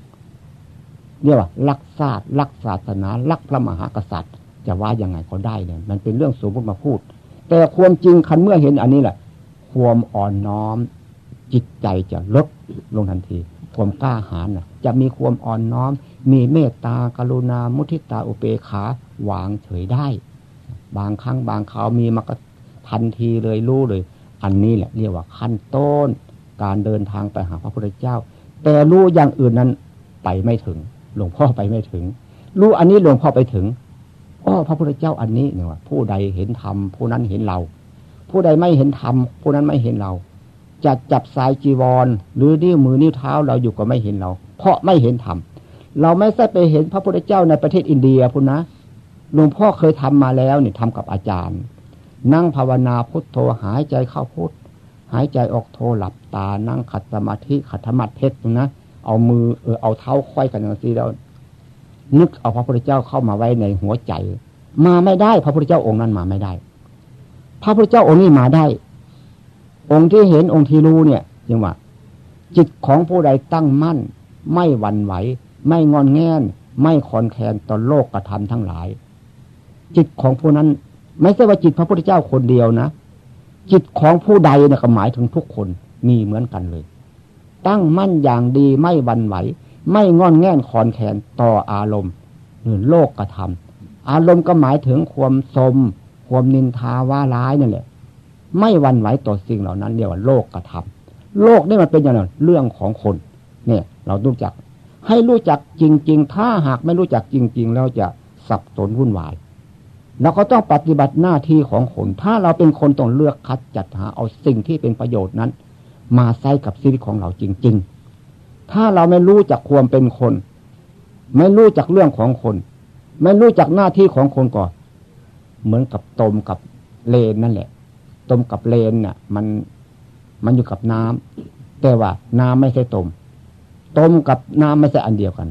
S1: เรียกว่ารักศาสตร์รักศาสนารักพระมหากษัตริย์ จะว่ายังไงก็ได้เนี่ยมันเป็นเรื่องสมมติมาพูด แต่ความจริงคันเมื่อเห็นอันนี้แหละ ความอ่อนน้อม จิตใจจะลดลงทันที ความกล้าหาญนะจะมีความอ่อนน้อม มีเมตตากรุณามุทิตาอุเบกขาวางเฉยได้ บางครั้งบางคราวมีมากทันทีเลยรู้เลย อันนี้แหละเรียกว่าขั้นต้น การเดินทางไปหาพระพุทธเจ้า แต่รู้อย่างอื่นนั้นไปไม่ถึง หลวงพ่อไปไม่ถึง รู้อันนี้หลวงพ่อไปถึงอ๋อพระพุทธเจ้าอันนี้เนี่ยว่าผู้ใดเห็นธรรมผู้นั้นเห็นเรา ผู้ใดไม่เห็นธรรมผู้นั้นไม่เห็นเรา จะจับสายจีวร หรือนิ้วมือนิ้วเท้าเราอยู่ก็ไม่เห็นเรา เพราะไม่เห็นธรรมเราไม่ใช่ไปเห็นพระพุทธเจ้าในประเทศอินเดียพุนะหลวงพ่อเคยทำมาแล้วเนี่ยทำกับอาจารย์ นั่งภาวนาพุทโธหายใจเข้าพุทหายใจออกโทหลับตานั่งขัดสมาธิขัดธรรมะเพชรนะ เอามือเออเอาเท้าค่อยกันอย่างนี้แล้วนึกเอาพระพุทธเจ้าเข้ามาไว้ในหัวใจ มาไม่ได้ พระพุทธเจ้าองค์นั้นมาไม่ได้ พระพุทธเจ้าองค์นี้มาได้ องค์ที่เห็นองค์ที่รู้เนี่ยยังว่า จิตของผู้ใดตั้งมั่น ไม่หวั่นไหว ไม่งอนแงนไม่คอนแคนต่อโลกกระทำทั้งหลาย จิตของผู้นั้น ไม่ใช่ว่าจิตพระพุทธเจ้าคนเดียวนะจิตของผู้ใดเนี่ยก็หมายถึงทุกคนมีเหมือนกันเลย ตั้งมั่นอย่างดีไม่วันไหว ไม่งอนแง่นคอนแขนต่ออารมณ์หรือโลกกระทำอารมณ์ก็หมายถึงความสม ความนินทาว่าร้ายนั่นแหละ ไม่วันไหวต่อสิ่งเหล่านั้นเรียกว่าโลกกระทำโลกนี่มันเป็นอย่างไรเรื่องของคน เนี่ย เรารู้จัก ให้รู้จักจริง ๆ ถ้าหากไม่รู้จักจริงๆแล้วจะสับสนวุ่นวายเราก็ต้องปฏิบัติหน้าที่ของคน ถ้าเราเป็นคนต้องเลือกคัดจัดหาเอาสิ่งที่เป็นประโยชน์นั้น มาใช้กับชีวิตของเราจริง ๆ ถ้าเราไม่รู้จักความเป็นคน ไม่รู้จักเรื่องของคน ไม่รู้จักหน้าที่ของคนก่อน เหมือนกับตมกับเลนนั่นแหละ ตมกับเลนน่ะ มันมันอยู่กับน้ำแต่ว่าน้ำไม่ใช่ตมตมกับน้ำไม่ใช่อันเดียวกัน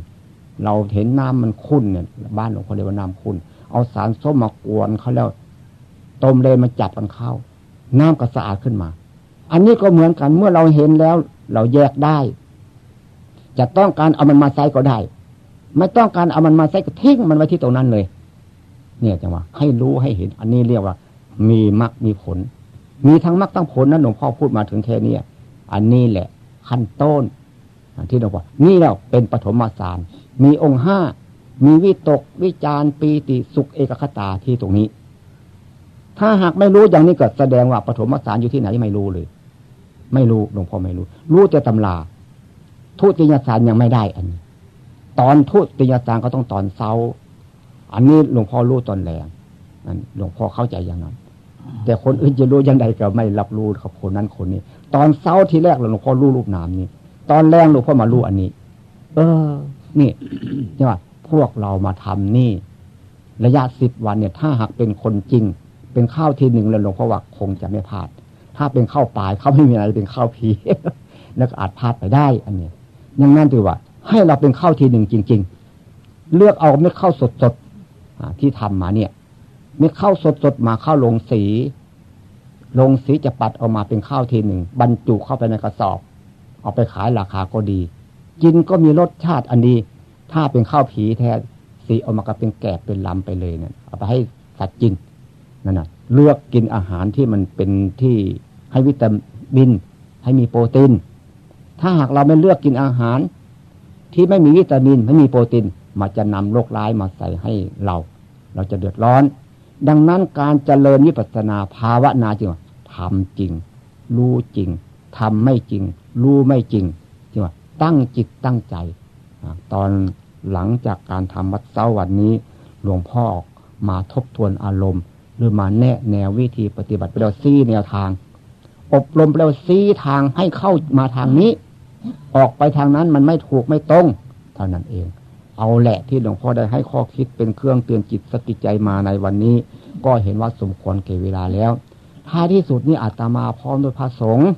S1: เราเห็นน้ำมันขุ่นเนี่ย บ้านหลวงพ่อเรียกว่าน้ำขุ่นเอาสารส้มมากวนเขาแล้วตมเลนมาจับกันเข้า น้ำก็สะอาดขึ้นมา อันนี้ก็เหมือนกันเมื่อเราเห็นแล้ว เราแยกได้ จะต้องการเอามันมาใส่ก็ได้ ไม่ต้องการเอามันมาใส่ก็ทิ้งมันไว้ที่ตรงนั้นเลย เนี่ยจังหว่าให้รู้ให้เห็น อันนี้เรียกว่า มีมรรคมีผล มีทั้งมรรคทั้งผลนะหลวงพ่อพูดมาถึงแค่นี้อันนี้แหละ ขั้นต้นที่เราบอกนี่แล้วเป็นปฐมสาร มีองค์ห้ามีวิตกวิจารปีติสุขเอกคตาที่ตรงนี้ ถ้าหากไม่รู้อย่างนี้ก็แสดงว่าปฐมสารอยู่ที่ไหนไม่รู้เลย ไม่รู้หลวงพ่อไม่รู้ รู้แต่ตำราทูตติยสารยังไม่ได้อันนี้ ตอนทูตติยสารก็ต้องตอนเช้าอันนี้หลวงพ่อรู้ตอนแรงนันหลวงพ่อเข้าใจอย่างนั้น แต่คนอื่นจะรู้ยังไงก็ไม่รับรู้กับคนนั้นคนนี้ ตอนเช้าทีแรกหลวงพ่อรู้รูปนามนี้ ตอนแรงหลวงพ่อมารู้อันนี้ เออ นี่ใช่ไหมพวกเรามาทำนี่ ระยะสิบวันเนี่ย ถ้าหากเป็นคนจริง เป็นข้าวทีหนึ่งแล้วหลวงพ่อว่าคงจะไม่พลาด ถ้าเป็นข้าวปลายเขาไม่มีอะไรเป็นข้าวผีแล้วก็อาจพลาดไปได้ อันนี้ยังนั่นถือว่า ให้เราเป็นข้าวทีหนึ่งจริง ๆ เลือกเอาเม็ดข้าวสดๆที่ทำมาเนี่ยเม็ดข้าวสดๆมาข้าวลงสี ลงสีจะปัดออกมาเป็นข้าวทีหนึ่งบรรจุเข้าไปในกระสอบ เอาไปขายราคาก็ดี กินก็มีรสชาติอันดี ถ้าเป็นข้าวผีแท้สีออกมาก็เป็นแกบเป็นลำไปเลยเนี่ยเอาไปให้สัตว์กินนั่นนะเลือกกินอาหารที่มันเป็นที่ ให้วิตามิน ให้มีโปรตีน ถ้าหากเราไม่เลือกกินอาหาร ที่ไม่มีวิตามินไม่มีโปรตีนมาจะนำโรคร้ายมาใส่ให้เรา เราจะเดือดร้อน ดังนั้นการเจริญวิปัสนาภาวนาจริงทำจริง รู้จริงทำไม่จริง รู้ไม่จริงจริงว่าตั้งจิตตั้งใจ ตอนหลังจากการทำวัดเสาวันนี้ หลวงพ่อมาทบทวนอารมณ์ หรือมาแนะแนววิธีปฏิบัติไปเราซี่แนวทาง อบรมแล้วซีทางให้เข้ามาทางนี้ ออกไปทางนั้นมันไม่ถูกไม่ตรงเท่านั้นเอง เอาแหละที่หลวงพ่อได้ให้ข้อคิดเป็นเครื่องเตือนจิตสกิใจมาในวันนี้ ก็เห็นว่าสมควรเก่เวลาแล้วท้ายที่สุดนี่อาตมาพร้อมด้วยพระสงฆ์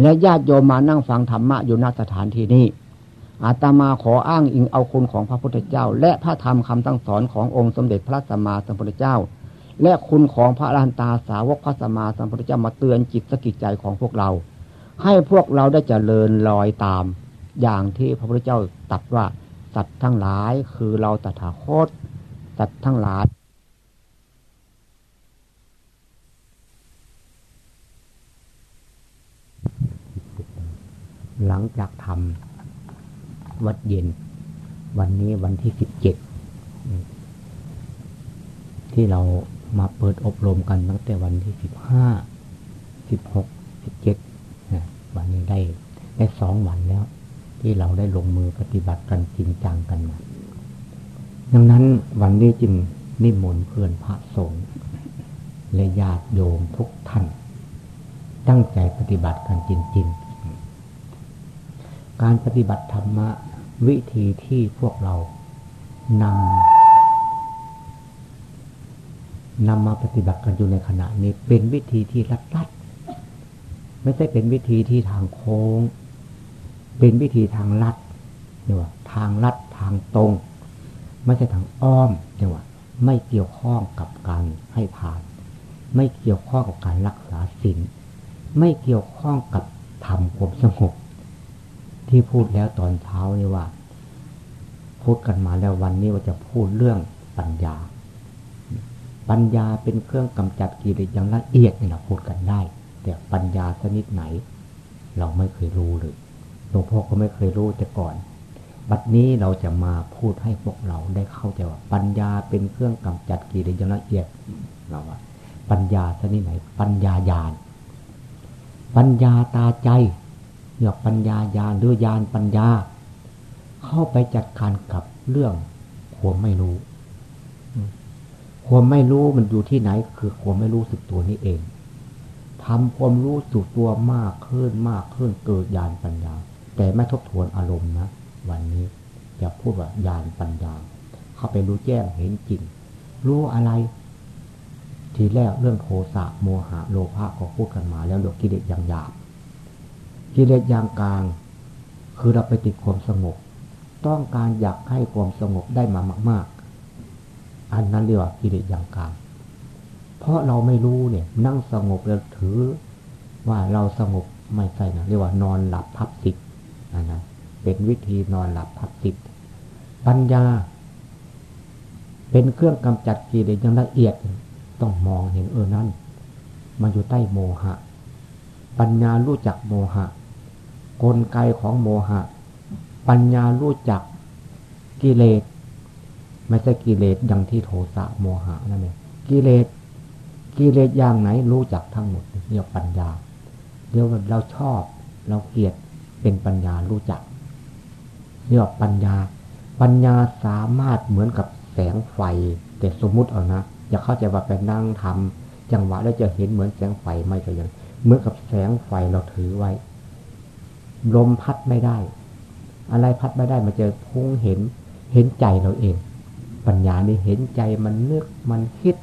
S1: และญาติโยมมานั่งฟังธรรมะอยู่ณสถานที่นี้อาตมาขออ้างอิงเอาคุณของพระพุทธเจ้า และพระธรรมคำตั้งสอนขององค์สมเด็จพระสัมมาสัมพุทธเจ้า และคุณของพระอรหันตาสาวกพระสัมมาสัมพุทธเจ้ามาเตือนจิตสกิจใจของพวกเรา ให้พวกเราได้เจริญลอยตาม อย่างที่พระพุทธเจ้าตรัสว่าสัตว์ทั้งหลายคือเราตถาคตสัตว์ทั้งหลายหลังจากทำวัดเย็น วันนี้วันที่สิบเจ็ดที่เรา มาเปิดอบรมกันตั้งแต่วันที่สิบห้าสิบหกสิบเจ็ดวันนี้ได้ได้สองวันแล้ว ที่เราได้ลงมือปฏิบัติกันจริงจังกันมาดังนั้นวันนี้จึงนิมนต์เพื่อนพระสงฆ์และญาติโยมทุกท่าน ตั้งใจปฏิบัติกันจริง ๆ การปฏิบัติธรรมะวิธีที่พวกเรานำ นำมาปฏิบัติกันอยู่ในขณะนี้ เป็นวิธีที่รัดรัดไม่ใช่เป็นวิธีที่ทางโค้ง เป็นวิธีทางลัดเนี่ยว่าทางลัดทางตรง ไม่ใช่ทางอ้อมเนี่ยว่าไม่เกี่ยวข้องกับการให้ทาน ไม่เกี่ยวข้องกับการรักษาศีลไม่เกี่ยวข้องกับทำความสงบที่พูดแล้วตอนเช้านี่ว่า พูดกันมาแล้ววันนี้ว่าจะพูดเรื่องปัญญา ปัญญาเป็นเครื่องกำจัดกิเลสอย่างละเอียดนี่เราพูดกันได้ แต่ปัญญาชนิดไหน เราไม่เคยรู้เลยหลวงพ่อก็ไม่เคยรู้แต่ก่อน บัดนี้เราจะมาพูดให้พวกเราได้เข้าใจว่า ปัญญาเป็นเครื่องกำจัดกิเลสอย่างละเอียดเราว่า ปัญญาชนิดไหน ปัญญาญาณปัญญาตาใจเรียกปัญญาญาณหรือญาณปัญญา เข้าไปจัดการกับเรื่องความไม่รู้ ความไม่รู้มันอยู่ที่ไหน คือความไม่รู้สึกตัวนี้เองทำความรู้สึกตัวมากขึ้นมากขึ้นเกิดญาณปัญญา แต่ไม่ทบทวนอารมณ์นะ วันนี้จะพูดว่าญาณปัญญา เข้าไปรู้แจ้งเห็นจริง รู้อะไร ทีแรกเรื่องโทสะโมหะโลภะก็พูดกันมา แล้วเรื่องกิเลสอย่างหยาบกิเลสอย่างกลาง คือเราไปติดความสงบ ต้องการอยากให้ความสงบได้มามากๆ อันนั้นเรียกว่ากิเลสอย่างกลางเพราะเราไม่รู้เนี่ย นั่งสงบแล้วถือ ว่าเราสงบไม่ใช่นะเรียกว่านอนหลับพับสิทธิ์นะเป็นวิธีนอนหลับพับสิทธิ์ปัญญา เป็นเครื่องกำจัดกิเลสอย่างละเอียด ต้องมองเห็นเออนั่นมันอยู่ใต้โมหะ ปัญญารู้จักโมหะ กลไกของโมหะ ปัญญารู้จักกิเลส ไม่ใช่กิเลสอย่างที่โทสะโมหะนั่นเองกิเลสกิเลสอย่างไหนรู้จักทั้งหมดเรียกปัญญาเรียกว่าเราชอบ เราเกลียดเป็นปัญญารู้จักเรียกปัญญา ปัญญาสามารถเหมือนกับแสงไฟ แต่สมมุติเอานะอย่าเข้าใจว่าไปนั่งทำจังหวะแล้วจะเห็นเหมือนแสงไฟไม่ใช่ยังเหมือนกับแสงไฟเราถือไว้ ลมพัดไม่ได้ อะไรพัดไม่ได้มาเจอพุ่งเห็นเห็นใจเราเอง ปัญญานี่เห็นใจมันนึกมันคิด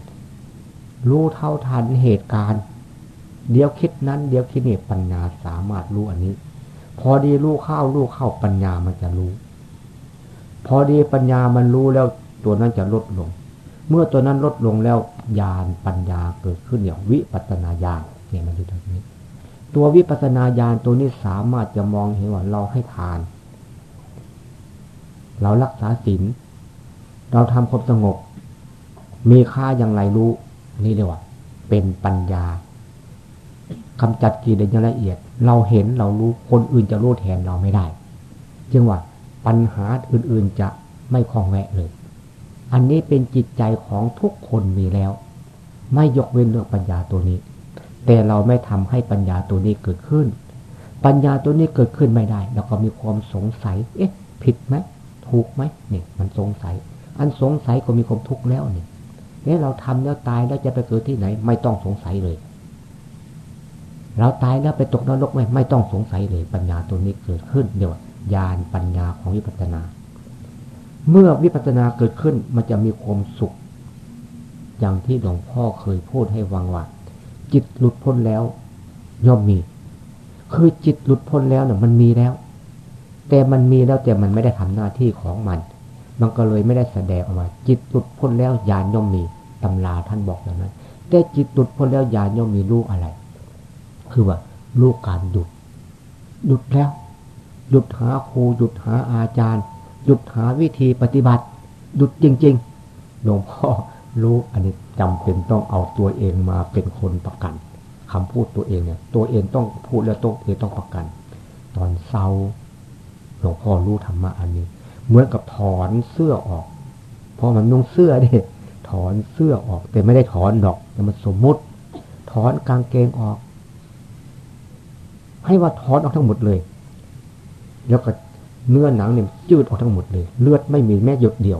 S1: รู้เท่าทันเหตุการณ์ เดี๋ยวคิดนั้น เดี๋ยวคิดนี่ปัญญาสามารถรู้อันนี้ พอดีรู้เข้ารู้เข้าปัญญามันจะรู้ พอดีปัญญามันรู้แล้วตัวนั้นจะลดลง เมื่อตัวนั้นลดลงแล้วญาณปัญญาเกิดขึ้นอย่างวิปัตนาญาณเนี่ยมันอยู่ตรงนี้ ตัววิปัสนาญาณตัวนี้สามารถจะมองเห็นว่าเราให้ทาน เรารักษาศีล เราทำความสงบ มีค่าอย่างไรรู้ นี่เรียกว่าเป็นปัญญาคำจัดกิเลสอย่างละเอียด เราเห็นเรารู้คนอื่นจะรู้แทนเราไม่ได้จึงว่าปัญหาอื่นๆจะไม่คลองแวะเลย อันนี้เป็นจิตใจของทุกคนมีแล้ว ไม่ยกเว้นเรื่องปัญญาตัวนี้ แต่เราไม่ทำให้ปัญญาตัวนี้เกิดขึ้น ปัญญาตัวนี้เกิดขึ้นไม่ได้เราก็มีความสงสัย เอ๊ะ ผิดไหมถูกไหมเนี่ยมันสงสัย อันสงสัยก็มีความทุกข์แล้วเนี่ยเอ๊ะเราทำแล้วตายแล้วจะไปเกิดที่ไหน ไม่ต้องสงสัยเลย เราตายแล้วไปตกนรกไหมไม่ต้องสงสัยเลย ปัญญาตัวนี้เกิดขึ้นเดี๋ยวญาณปัญญาของวิปัสสนา
S2: เมื่อวิปัสสนาเกิดขึ้นมันจะมีความสุข อย่างที่หลวงพ่อเคยพูดให้ฟังว่าจิตหลุดพ้นแล้ว ย่อมมี คือจิตหลุดพ้นแล้วเนี่ยมันมีแล้ว แต่มันมีแล้วแต่มันไม่ได้ทำหน้าที่ของมัน มันก็เลยไม่ได้แสดงออกมา จิตหลุดพ้นแล้วญาณย่อมมีตำราท่านบอกอย่างนั้นแต่จิตหลุดพ้นแล้วญาณย่อมมีลูกอะไร คือว่าลูกการหยุดหยุดแล้วหยุดหาครูหยุดหาอาจารย์หยุดหาวิธีปฏิบัติหยุดจริง ๆ หลวงพ่อรู้อันนี้จำเป็นต้องเอาตัวเองมาเป็นคนประกันคำพูดตัวเองเนี่ย ตัวเองต้องพูดแล้วตัวเองต้องประกัน ตอนเศร้าหลวงพ่อรู้ธรรมะอันนี้ เหมือนกับถอนเสื้อออก เพราะมันนุ่งเสื้อเนี่ยถอนเสื้อออก แต่ไม่ได้ถอนดอกแต่มันสมมุติ ถอนกางเกงออก ให้ว่าถอนออกทั้งหมดเลย แล้วก็เนื้อหนังเนี่ยจืดออกทั้งหมดเลย เลือดไม่มีแม้หยดเดียว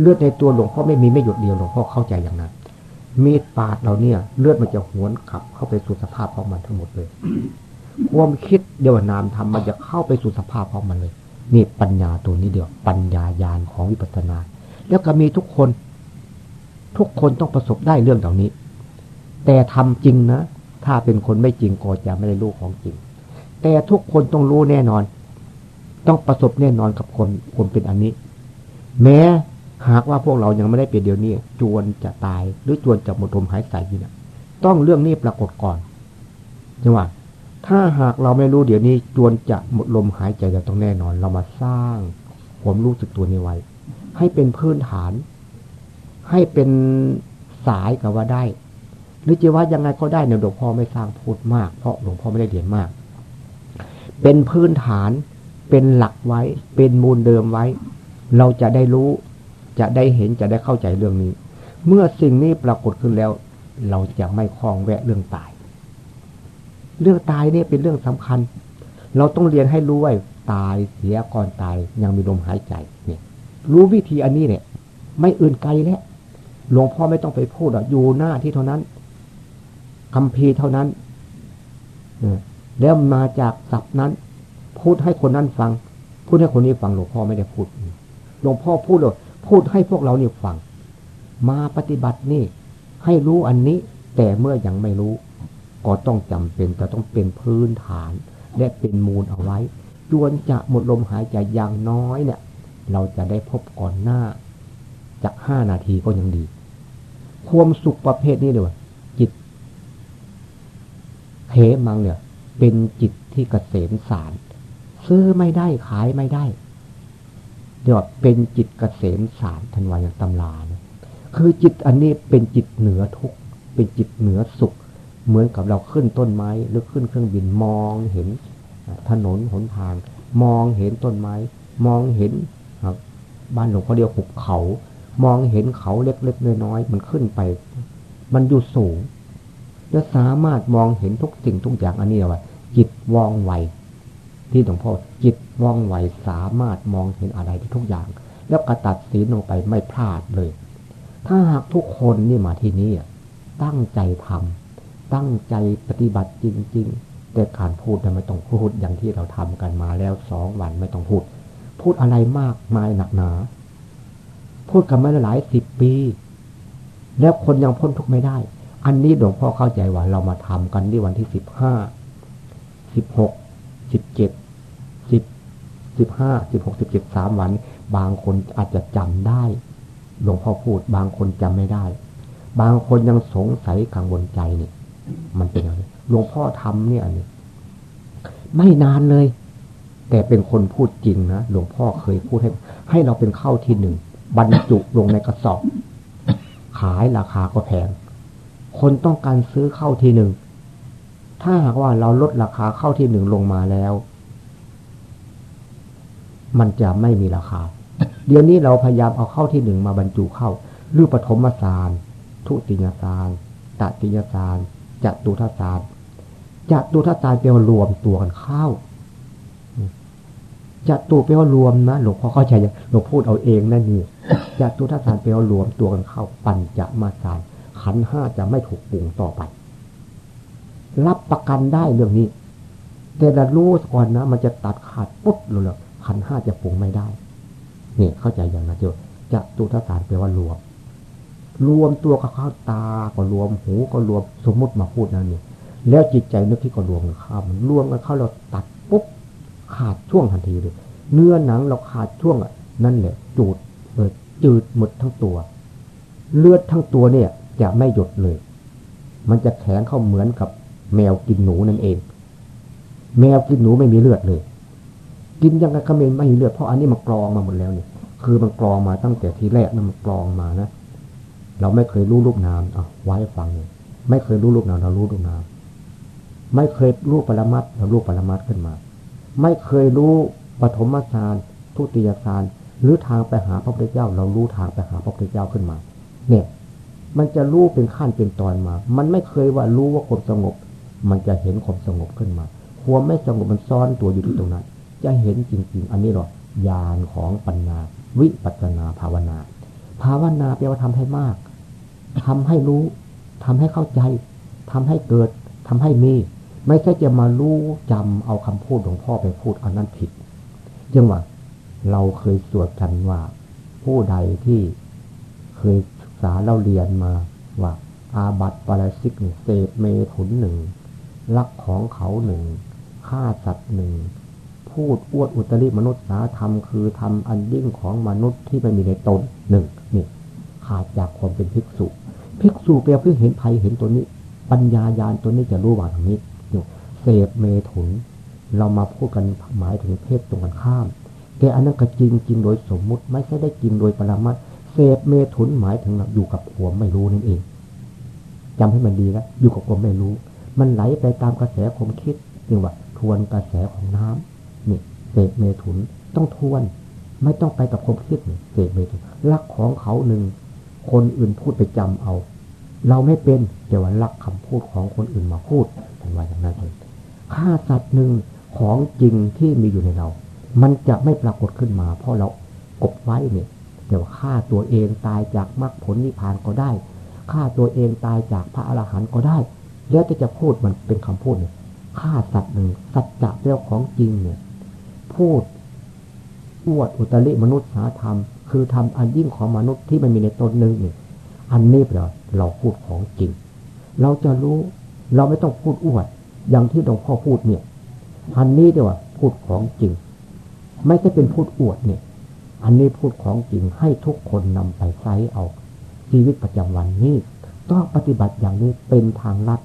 S2: เลือดในตัวหลวงพ่อไม่มีแม้หยดเดียวหลวงพ่อเข้าใจอย่างนั้นมีดปาดเราเนี่ย เลือดมันจะหวนกลับเข้าไปสู่สภาพของมันทั้งหมดเลย ความคิดเดียวนามทำมันจะเข้าไปสู่สภาพของมันเลย นี่ปัญญาตัวนี้เดียวปัญญายาณของวิปัสสนา แล้วก็มีทุกคน ทุกคนต้องประสบได้เรื่องเหล่านี้ แต่ทำจริงนะ ถ้าเป็นคนไม่จริงก็จะไม่ได้รู้ของจริง แต่ทุกคนต้องรู้แน่นอน ต้องประสบแน่นอนกับคนคนเป็นอันนี้ แม้หากว่าพวกเรายังไม่ได้เป็นเดี๋ยวนี้ จวนจะตายหรือจวนจะหมดลมหายใจนี่นะต้องเรื่องนี้ปรากฏก่อนจังหวะ ถ้าหากเราไม่รู้เดี๋ยวนี้จวนจะหมดลมหายใจจะต้องแน่นอน เรามาสร้างผมรู้สึกตัวนี้ไว้ ให้เป็นพื้นฐาน ให้เป็นสายกับว่าได้ หรือจะว่ายังไงก็ได้เนี่ยหลวงพ่อไม่สร้างพูดมาก เพราะหลวงพ่อไม่ได้เรียนมาก เป็นพื้นฐานเป็นหลักไว้ เป็นมูลเดิมไว้ เราจะได้รู้ จะได้เห็นจะได้เข้าใจเรื่องนี้ เมื่อสิ่งนี้ปรากฏขึ้นแล้ว เราจะไม่คล้องแวะเรื่องตาย เรื่องตายเนี่ยเป็นเรื่องสำคัญ เราต้องเรียนให้รู้ว่าตายเสียก่อนตายยังมีลมหายใจเนี่ยรู้วิธีอันนี้เนี่ย ไม่อื่นไกลแล้วหลวงพ่อไม่ต้องไปพูดอะอยู่หน้าที่เท่านั้นคำพีเท่านั้นแล้วมาจากศัพท์นั้น พูดให้คนนั้นฟัง พูดให้คนนี้ฟังหลวงพ่อไม่ได้พูดหลวงพ่อพูดเลยพูดให้พวกเราเนี่ฟัง มาปฏิบัตินี่ ให้รู้อันนี้ แต่เมื่อยังไม่รู้ ก็ต้องจำเป็นจะต้องเป็นพื้นฐาน และเป็นมูลเอาไว้ จวนจะหมดลมหายใจอย่างน้อยเนี่ย เราจะได้พบก่อนหน้าจากห้านาทีก็ยังดี ความสุขประเภทนี้เลยว่าจิตเหมังเนี่ย เป็นจิตที่เกษมสาร ซื้อไม่ได้ขายไม่ได้เดี๋ยวเป็นจิตเกษมสารทันวาอย่างตำรานะคือจิตอันนี้เป็นจิตเหนือทุกเป็นจิตเหนือสุข เหมือนกับเราขึ้นต้นไม้หรือขึ้นเครื่องบินมองเห็นถนนหนทาง มองเห็นต้นไม้ มองเห็นบ้านหลวงพ่อเดียวหุบเขา มองเห็นเขาเล็กๆน้อยๆมันขึ้นไป มันอยู่สูงจะสามารถมองเห็นทุกสิ่งทุกอย่างอันนี้ว่าจิตว่องไวที่หลวงพ่อจิตว่องไวสามารถมองเห็นอะไรทุกอย่าง แล้วกระตัดสีลงไปไม่พลาดเลย ถ้าหากทุกคนนี่มาที่นี่ตั้งใจทำ ตั้งใจปฏิบัติจริง ๆ แต่การพูดไม่ต้องพูดอย่างที่เราทำกันมาแล้วสองวันไม่ต้องพูด พูดอะไรมากมายหนักหนา พูดกันมาหลายสิบปี แล้วคนยังพ้นทุกข์ไม่ได้ อันนี้หลวงพ่อเข้าใจว่าเรามาทำกันที่วันที่สิบห้าสิบหกสิบเจ็ดสิบสิบห้าสิบหกสิบเจ็ดสามวัน บางคนอาจจะจำได้หลวงพ่อพูดบางคนจำไม่ได้ บางคนยังสงสัยกังวลใจเนี่ย มันเป็นยังไงหลวงพ่อทำเนี่ยนี่ไม่นานเลย แต่เป็นคนพูดจริงนะหลวงพ่อเคยพูดให้ ให้เราเป็นข้าวที่หนึ่งบรรจุลงในกระสอบ ขายราคาก็แพง คนต้องการซื้อข้าวที่หนึ่งถ้าหากว่าเราลดราคาข้าวที่หนึ่งลงมาแล้ว มันจะไม่มีราคา เดี๋ยวนี้เราพยายามเอาเข้าที่หนึ่งมาบรรจุเข้ารูปปฐมสารทุติยสารตติยสาร จัตุทัสารจัตุทัสารเป็นรวมตัวกันเข้าจะตูแปลว่ารวมนะหลวงพ่อเข้าใจยังหลวงพูดเอาเองนั่นนี่จะตูทัศานแปลว่ารวมตัวกันเข้า ปัญจะมาสารขันห้าจะไม่ถูกปรุงต่อไป รับประกันได้เรื่องนี้ แต่ละรู้ก่อนนะ มันจะตัดขาดปุ๊บเลยขันห้าจะปรุงไม่ได้ เนี่ยเข้าใจอย่างนั้นเจ้าจะตุทสารแปลว่ารวม รวมตัวกับข้าตาก็รวมหูก็รวมสมมุติมาพูดนั่นนี่แล้วจิตใจนึกที่ก็รวมกันข้ามันรวมกันเข้าเราตัดปุ๊บขาดช่วงทันทีเลยเนื้อหนังเราขาดช่วงอะ นั่นแหละจูดเออจืดหมดทั้งตัว เลือดทั้งตัวเนี่ย จะไม่หยดเลย มันจะแข็งเข้าเหมือนกับ แมวกินหนูนั่นเอง แมวกินหนูไม่มีเลือดเลย กินยังไงก็ไม่ไม่มีเลือดเพราะอันนี้มันกรองมาหมดแล้วเนี่ยคือมันกรองมาตั้งแต่ทีแรกนะมันกรองมานะ เราไม่เคยรู้ลูกนามอะไว้ฟังเลยไม่เคยรู้ลูกนามเรารู้ลูกนาม ไม่เคยรู้ปรมัตเรารู้ปรมัตขึ้นมา ไม่เคยรู้ปฐมฌานทุติยฌานหรือทางไปหาพระพุทธเจ้า เรารู้ทางไปหาพระพุทธเจ้าขึ้นมา เนี่ย มันจะรู้เป็นขั้นเป็นตอนมา มันไม่เคยว่ารู้ว่าความสงบ มันจะเห็นความสงบขึ้นมา ความไม่สงบมันซ่อนตัวอยู่ที่ตรงนั้น จะเห็นจริง ๆ อันนี้หรอญาณของปัญญาวิปัสนาภาวนา ภาวนาแปลว่าทำให้มาก ทำให้รู้ทำให้เข้าใจทำให้เกิดทำให้มี ไม่ใช่จะมารู้จำเอาคำพูดของพ่อไปพูดอันนั้นผิดยังว่า เราเคยสวดกันว่า ผู้ใดที่เคยศึกษาเราเรียนมาว่า อาบัติปาราชิกเสพเมถุนหนึ่งลักของเขาหนึ่งฆ่าสัตว์หนึ่งพูดอวดอุตริมนุษย์สาธรรมคือทำอันยิ่งของมนุษย์ที่ไม่มีในตนหนึ่ง ขาดจากความเป็นภิกษุ ภิกษุเปรียบเพื่อเห็นภัยเห็นตัวนี้ ปัญญายาณตัวนี้จะรู้ว่าทางนี้เสพเมถุน เรามาพูดกันหมายถึงเพศตรงกันข้าม แต่อันนั้นก็จริงจริงโดยสมมุติ ไม่ใช่ได้จริงโดยปรมัตเสพเมถุนหมายถึงอยู่กับขวมไม่รู้นั่นเองจำให้มันดีนะอยู่กับขวมไม่รู้ มันไหลไปตามกระแสความคิดจึงว่าทวนกระแสของน้ำนี่เสพเมถุนต้องทวน ไม่ต้องไปกับความคิดเสพเมถุนรักของเขาหนึ่ง คนอื่นพูดไปจำเอา เราไม่เป็นแต่ว่ารักคำพูดของคนอื่นมาพูดเป็นว่าอย่างนั้นเองฆ่าสัตว์หนึ่งของจริงที่มีอยู่ในเรา มันจะไม่ปรากฏขึ้นมา เพราะเรากบไว้เนี่ยเดี๋ยวฆ่าตัวเองตายจากมรรคผลนิพพานก็ได้ฆ่าตัวเองตายจากพระอรหันต์ก็ได้ แล้วจะจะพูดมันเป็นคำพูดเนี่ยฆ่าสัตว์หนึ่งสัจจะเรื่องของจริงเนี่ย พูดอวดอุตริมนุษย์สาธรรม คือทำอันยิ่งของมนุษย์ที่มันมีในตนหนึ่งเนี่ยอันนี้เราเราพูดของจริง เราจะรู้เราไม่ต้องพูดอวด อย่างที่หลวงพ่อพูดเนี่ย อันนี้เดี๋ยวพูดของจริง ไม่ใช่เป็นพูดอวดเนี่ย อันนี้พูดของจริงให้ทุกคนนำไปใช้เอา ชีวิตประจำวันนี้ต้องปฏิบัติอย่างนี้เป็นทางลัด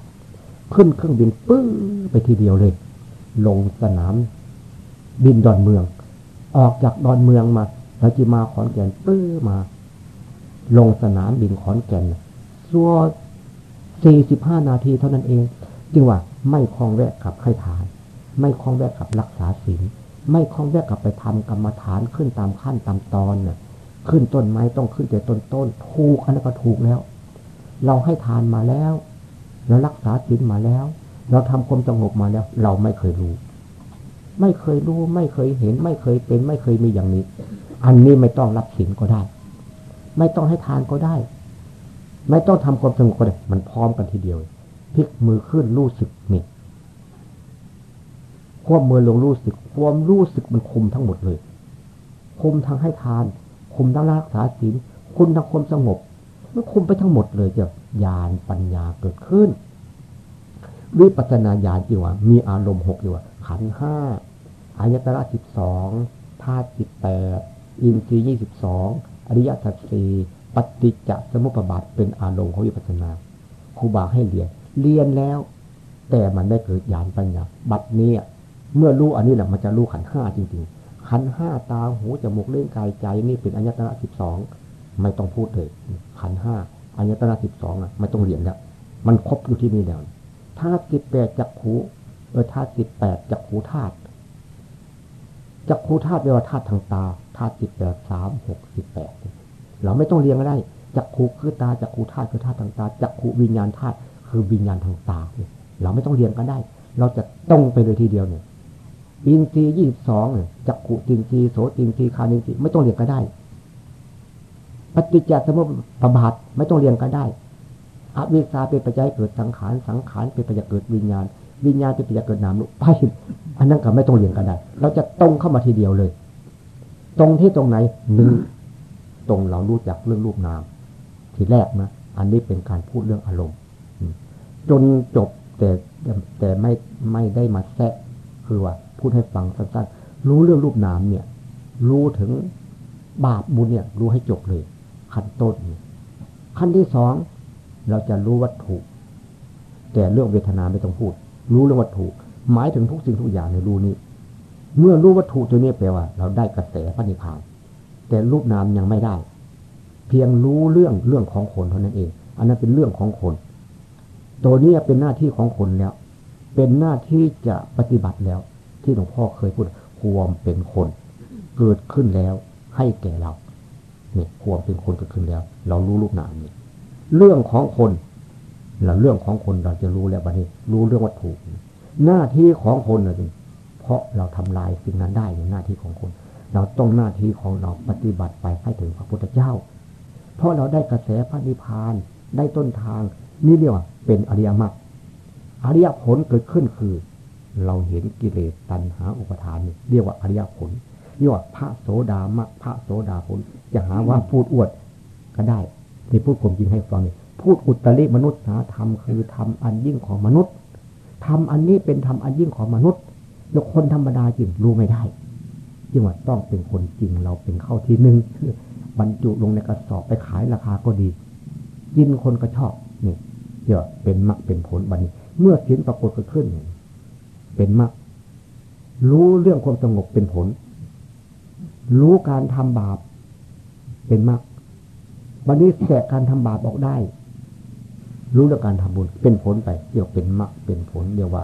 S2: ขึ้นเครื่องบินปื้อไปทีเดียวเลย ลงสนาม บินดอนเมือง ออกจากดอนเมืองมา แล้วจีมาขอนแก่นปื้อมา ลงสนามบินขอนแก่นซัวสี่สิบห้านาทีเท่านั้นเอง จึงว่าไม่คล้องแวะขับให้ทาน ไม่คล้องแวะขับรักษาศีลไม่คล้องแวะกับไปทำกรรมฐานขึ้นตามขั้นตามตอนเนี่ยขึ้นต้นไม้ต้องขึ้นแต่ต้นต้นถูกอันนั้นก็ถูกแล้ว เราให้ทานมาแล้วเรารักษาศีลมาแล้ว เราทำความสงบมาแล้ว เราไม่เคยรู้ ไม่เคยรู้ ไม่เคยเห็น ไม่เคยเป็น ไม่เคยมีอย่างนี้ อันนี้ไม่ต้องรับศีลก็ได้ ไม่ต้องให้ทานก็ได้ ไม่ต้องทำความสงบก็ได้ มันพร้อมกันทีเดียวพลิกมือขึ้นรู้สึกนี่ควบมือลงรู้สึก ความรู้สึกมันคุมทั้งหมดเลย คุมทั้งให้ทาน คุมทั้งรักษาศีลคุมทั้งความสงบมันคุมไปทั้งหมดเลยจะญาณปัญญาเกิดขึ้นวิปัสนาญาณจีว่ามีอารมณ์หกอยู่ว่าขันห้าอายตระสิบสองธาตุสิบแปด อินทรีย์ยี่สิบสองอริยสัจสี่ปฏิจจสมุปบาทเป็นอารมณ์ของวิปัสนาครูบาให้เรียน เรียนแล้ว แต่มันไม่เกิดญาณปัญญาบัดนี้เมื่อรู้อันนี้แหละมันจะรู้ขันห้าจริง ๆ ขันห้าตาหูจมูกเล่นกายใจนี่เป็นอัญตนะสิบสองไม่ต้องพูดเลยขันห้าอัญตนะสิบสองอะไม่ต้องเรียนแล้ว มันครบอยู่ที่นี่แล้วธาตุสิบแปดจักขูเออธาตุสิบแปดจักขูธาตุ จักขูธาตุเรียกว่าธาตุทางตาธาตุสิบแปดสามหกสิบแปดเราไม่ต้องเรียนก็ได้จักขูคือตาจักขูธาตุคือธาตุทางตาจักขูวิญญาณธาตุคือวิญญาณทางตาเราไม่ต้องเรียนก็ได้ เราจะต้องไปเลยทีเดียวเนี่ยอินทรีย์ยี่สิบสองจักขุตินทรีย์โสตินทรีย์คานินทรีย์ไม่ต้องเรียนก็ได้ ปฏิจจสมุปบาทไม่ต้องเรียนก็ได้อวิชชาเป็นปัจจัยเกิดสังขารสังขารเป็นปัจจัยเกิดวิญญาณ วิญญาณเป็นปัจจัยเกิดนามรู้ไปอันนั้นก็ไม่ต้องเรียนก็ได้เราจะตรงเข้ามาทีเดียวเลย ตรงที่ตรงไหนหนึ่งตรงเรารู้จักเรื่องรูปนาม ทีแรกนะอันนี้เป็นการพูดเรื่องอารมณ์จนจบแต่แต่ไม่ไม่ได้มาแทะคือว่า พูดให้ฟังสั้นๆรู้เรื่องรูปนามเนี่ย รู้ถึงบาปบุญเนี่ย รู้ให้จบเลย ขั้นต้นขั้นที่สองเราจะรู้วัตถุ แต่เรื่องเวทนาไม่ต้องพูด รู้เรื่องวัตถุ หมายถึงทุกสิ่งทุกอย่างในรู้นี้ เมื่อรู้วัตถุตัวนี้แปลว่า เราได้กระแสพระนิพพาน แต่รูปนามยังไม่ได้ เพียงรู้เรื่องเรื่องของคนเท่านั้นเอง อันนั้นเป็นเรื่องของคน ตัวนี้เป็นหน้าที่ของคนแล้ว เป็นหน้าที่จะปฏิบัติแล้ว ที่หลวงพ่อเคยพูดความเป็นคน เกิดขึ้นแล้วให้แก่เราเนี่ยความเป็นคนเกิดขึ้นแล้ว เรารู้รูปนามนี่เรื่องของคน เราเรื่องของคนเราจะรู้แล้วบัดนี้ รู้เรื่องวัตถุหน้าที่ของคนเราเพราะเราทำลายสิ่งนั้นได้ในหน้าที่ของคน เราต้องหน้าที่ของเราปฏิบัติไปให้ถึงพระพุทธเจ้า เพราะเราได้กระแสพระนิพพานได้ต้นทาง นี่เรียกว่าเป็นอริยมรรคอริยผลเกิดขึ้นคือ เราเห็นกิเลสตัณหาอุปทานนี่เรียกว่าอริยผลเรียกว่าพระโสดามรรคพระโสดาผลจะหาว่าพูดอวดก็ได้ที่พูดความจริงให้ฟังนี่ พูดอุตริมนุษย์นะธรรมคือธรรมอันยิ่งของมนุษย์ธรรมอันนี้เป็นธรรมอันยิ่งของมนุษย์ยกคนธรรมดาจริงรู้ไม่ได้จึงว่าต้องเป็นคนจริงเราเป็นเข้าที่หนึ่งบรรจุลงในกระสอบไปขายราคาก็ดียินคนก็ชอบนี่เดี๋ยวเป็นมรรคเป็นผลบันนี้ เมื่อศีลปรากฏเกิดขึ้นเป็นมรรครู้เรื่องความสงบเป็นผล รู้การทำบาปเป็นมรรควันนี้แสกการทำบาปออกได้ รู้เรื่องการทำบุญเป็นผลไปเรียกเป็นมรรคเป็นผลเรียกว่า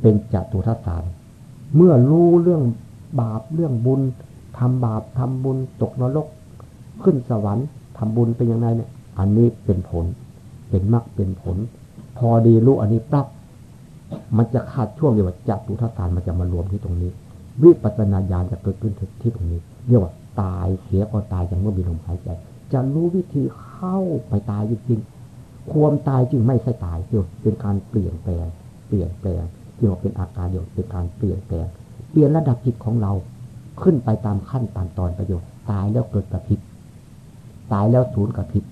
S2: เป็นจัตุทัศสารเมื่อรู้เรื่องบาปเรื่องบุญทำบาปทำบุญตกนรก ขึ้นสวรรค์ทำบุญเป็นยังไงเนี่ย อันนี้เป็นผล เป็นมรรคเป็นผล พอดีรู้อันนี้ปั๊บมันจะขาดช่วงเดียวจัตุทัศสารมันจะมารวมที่ตรงนี้ วิปัสสนาญาณจะเกิดขึ้นที่ตรงนี้ เรียกว่าตายเสียก็ตายอย่างเมื่อมีลมหายใจ จะรู้วิธีเข้าไปตายจริงๆ ความตายจึงไม่ใช่ตายเดียวเป็นการเปลี่ยนแปลง เปลี่ยนแปลงเดียวเป็นอาการเดียวเป็นการเปลี่ยนแปลง เปลี่ยนระดับจิตของเราขึ้นไปตามขั้นตามตอนประโยชน์ ตายแล้วเกิดกระพริบตายแล้วศูนย์กระพริบ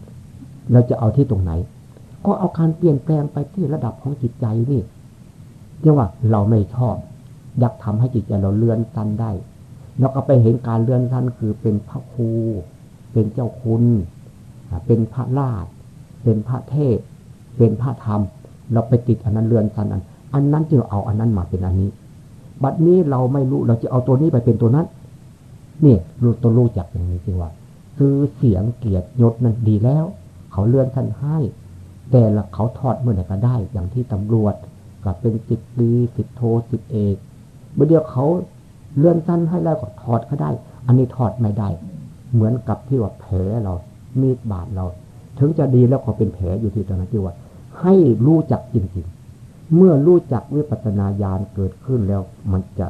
S2: เราจะเอาที่ตรงไหน ก็เอาการเปลี่ยนแปลงไปที่ระดับของจิตใจนี่เรียกว่าเราไม่ชอบ อยากทำให้จิตใจเราเลื่อนสั้นได้เราก็ไปเห็นการเลื่อนสั้นคือเป็นพระครู เป็นเจ้าคุณ เป็นพระราช เป็นพระเทพเป็นพระธรรม เราไปติดอันนั้นเรือนสันอัน อันนั้นจึงเอาอันนั้นมาเป็นอันนี้ บัดนี้เราไม่รู้เราจะเอาตัวนี้ไปเป็นตัวนั้นนี่รู้ตัวรู้จักอย่างนี้จริงว่าคือเสียงเกียรติยศนั้นดีแล้ว เขาเลื่อนท่านให้ แต่ละเขาทอดเมื่อไหร่ก็ได้ อย่างที่ตำรวจกับเป็นสิบปีสิบโทสิบเอกเมื่อเดียวเขาเลื่อนสั้นให้แล้วก็ถอดก็ได้ อันนี้ถอดไม่ได้ เหมือนกับที่ว่าแผลเรา มีดบาดเรา ถึงจะดีแล้วก็เป็นแผลอยู่ที่ตรงนั้นที่ว่า ให้รู้จักจริงๆ เมื่อรู้จักวิปัสสนาญาณเกิดขึ้นแล้ว มันจะ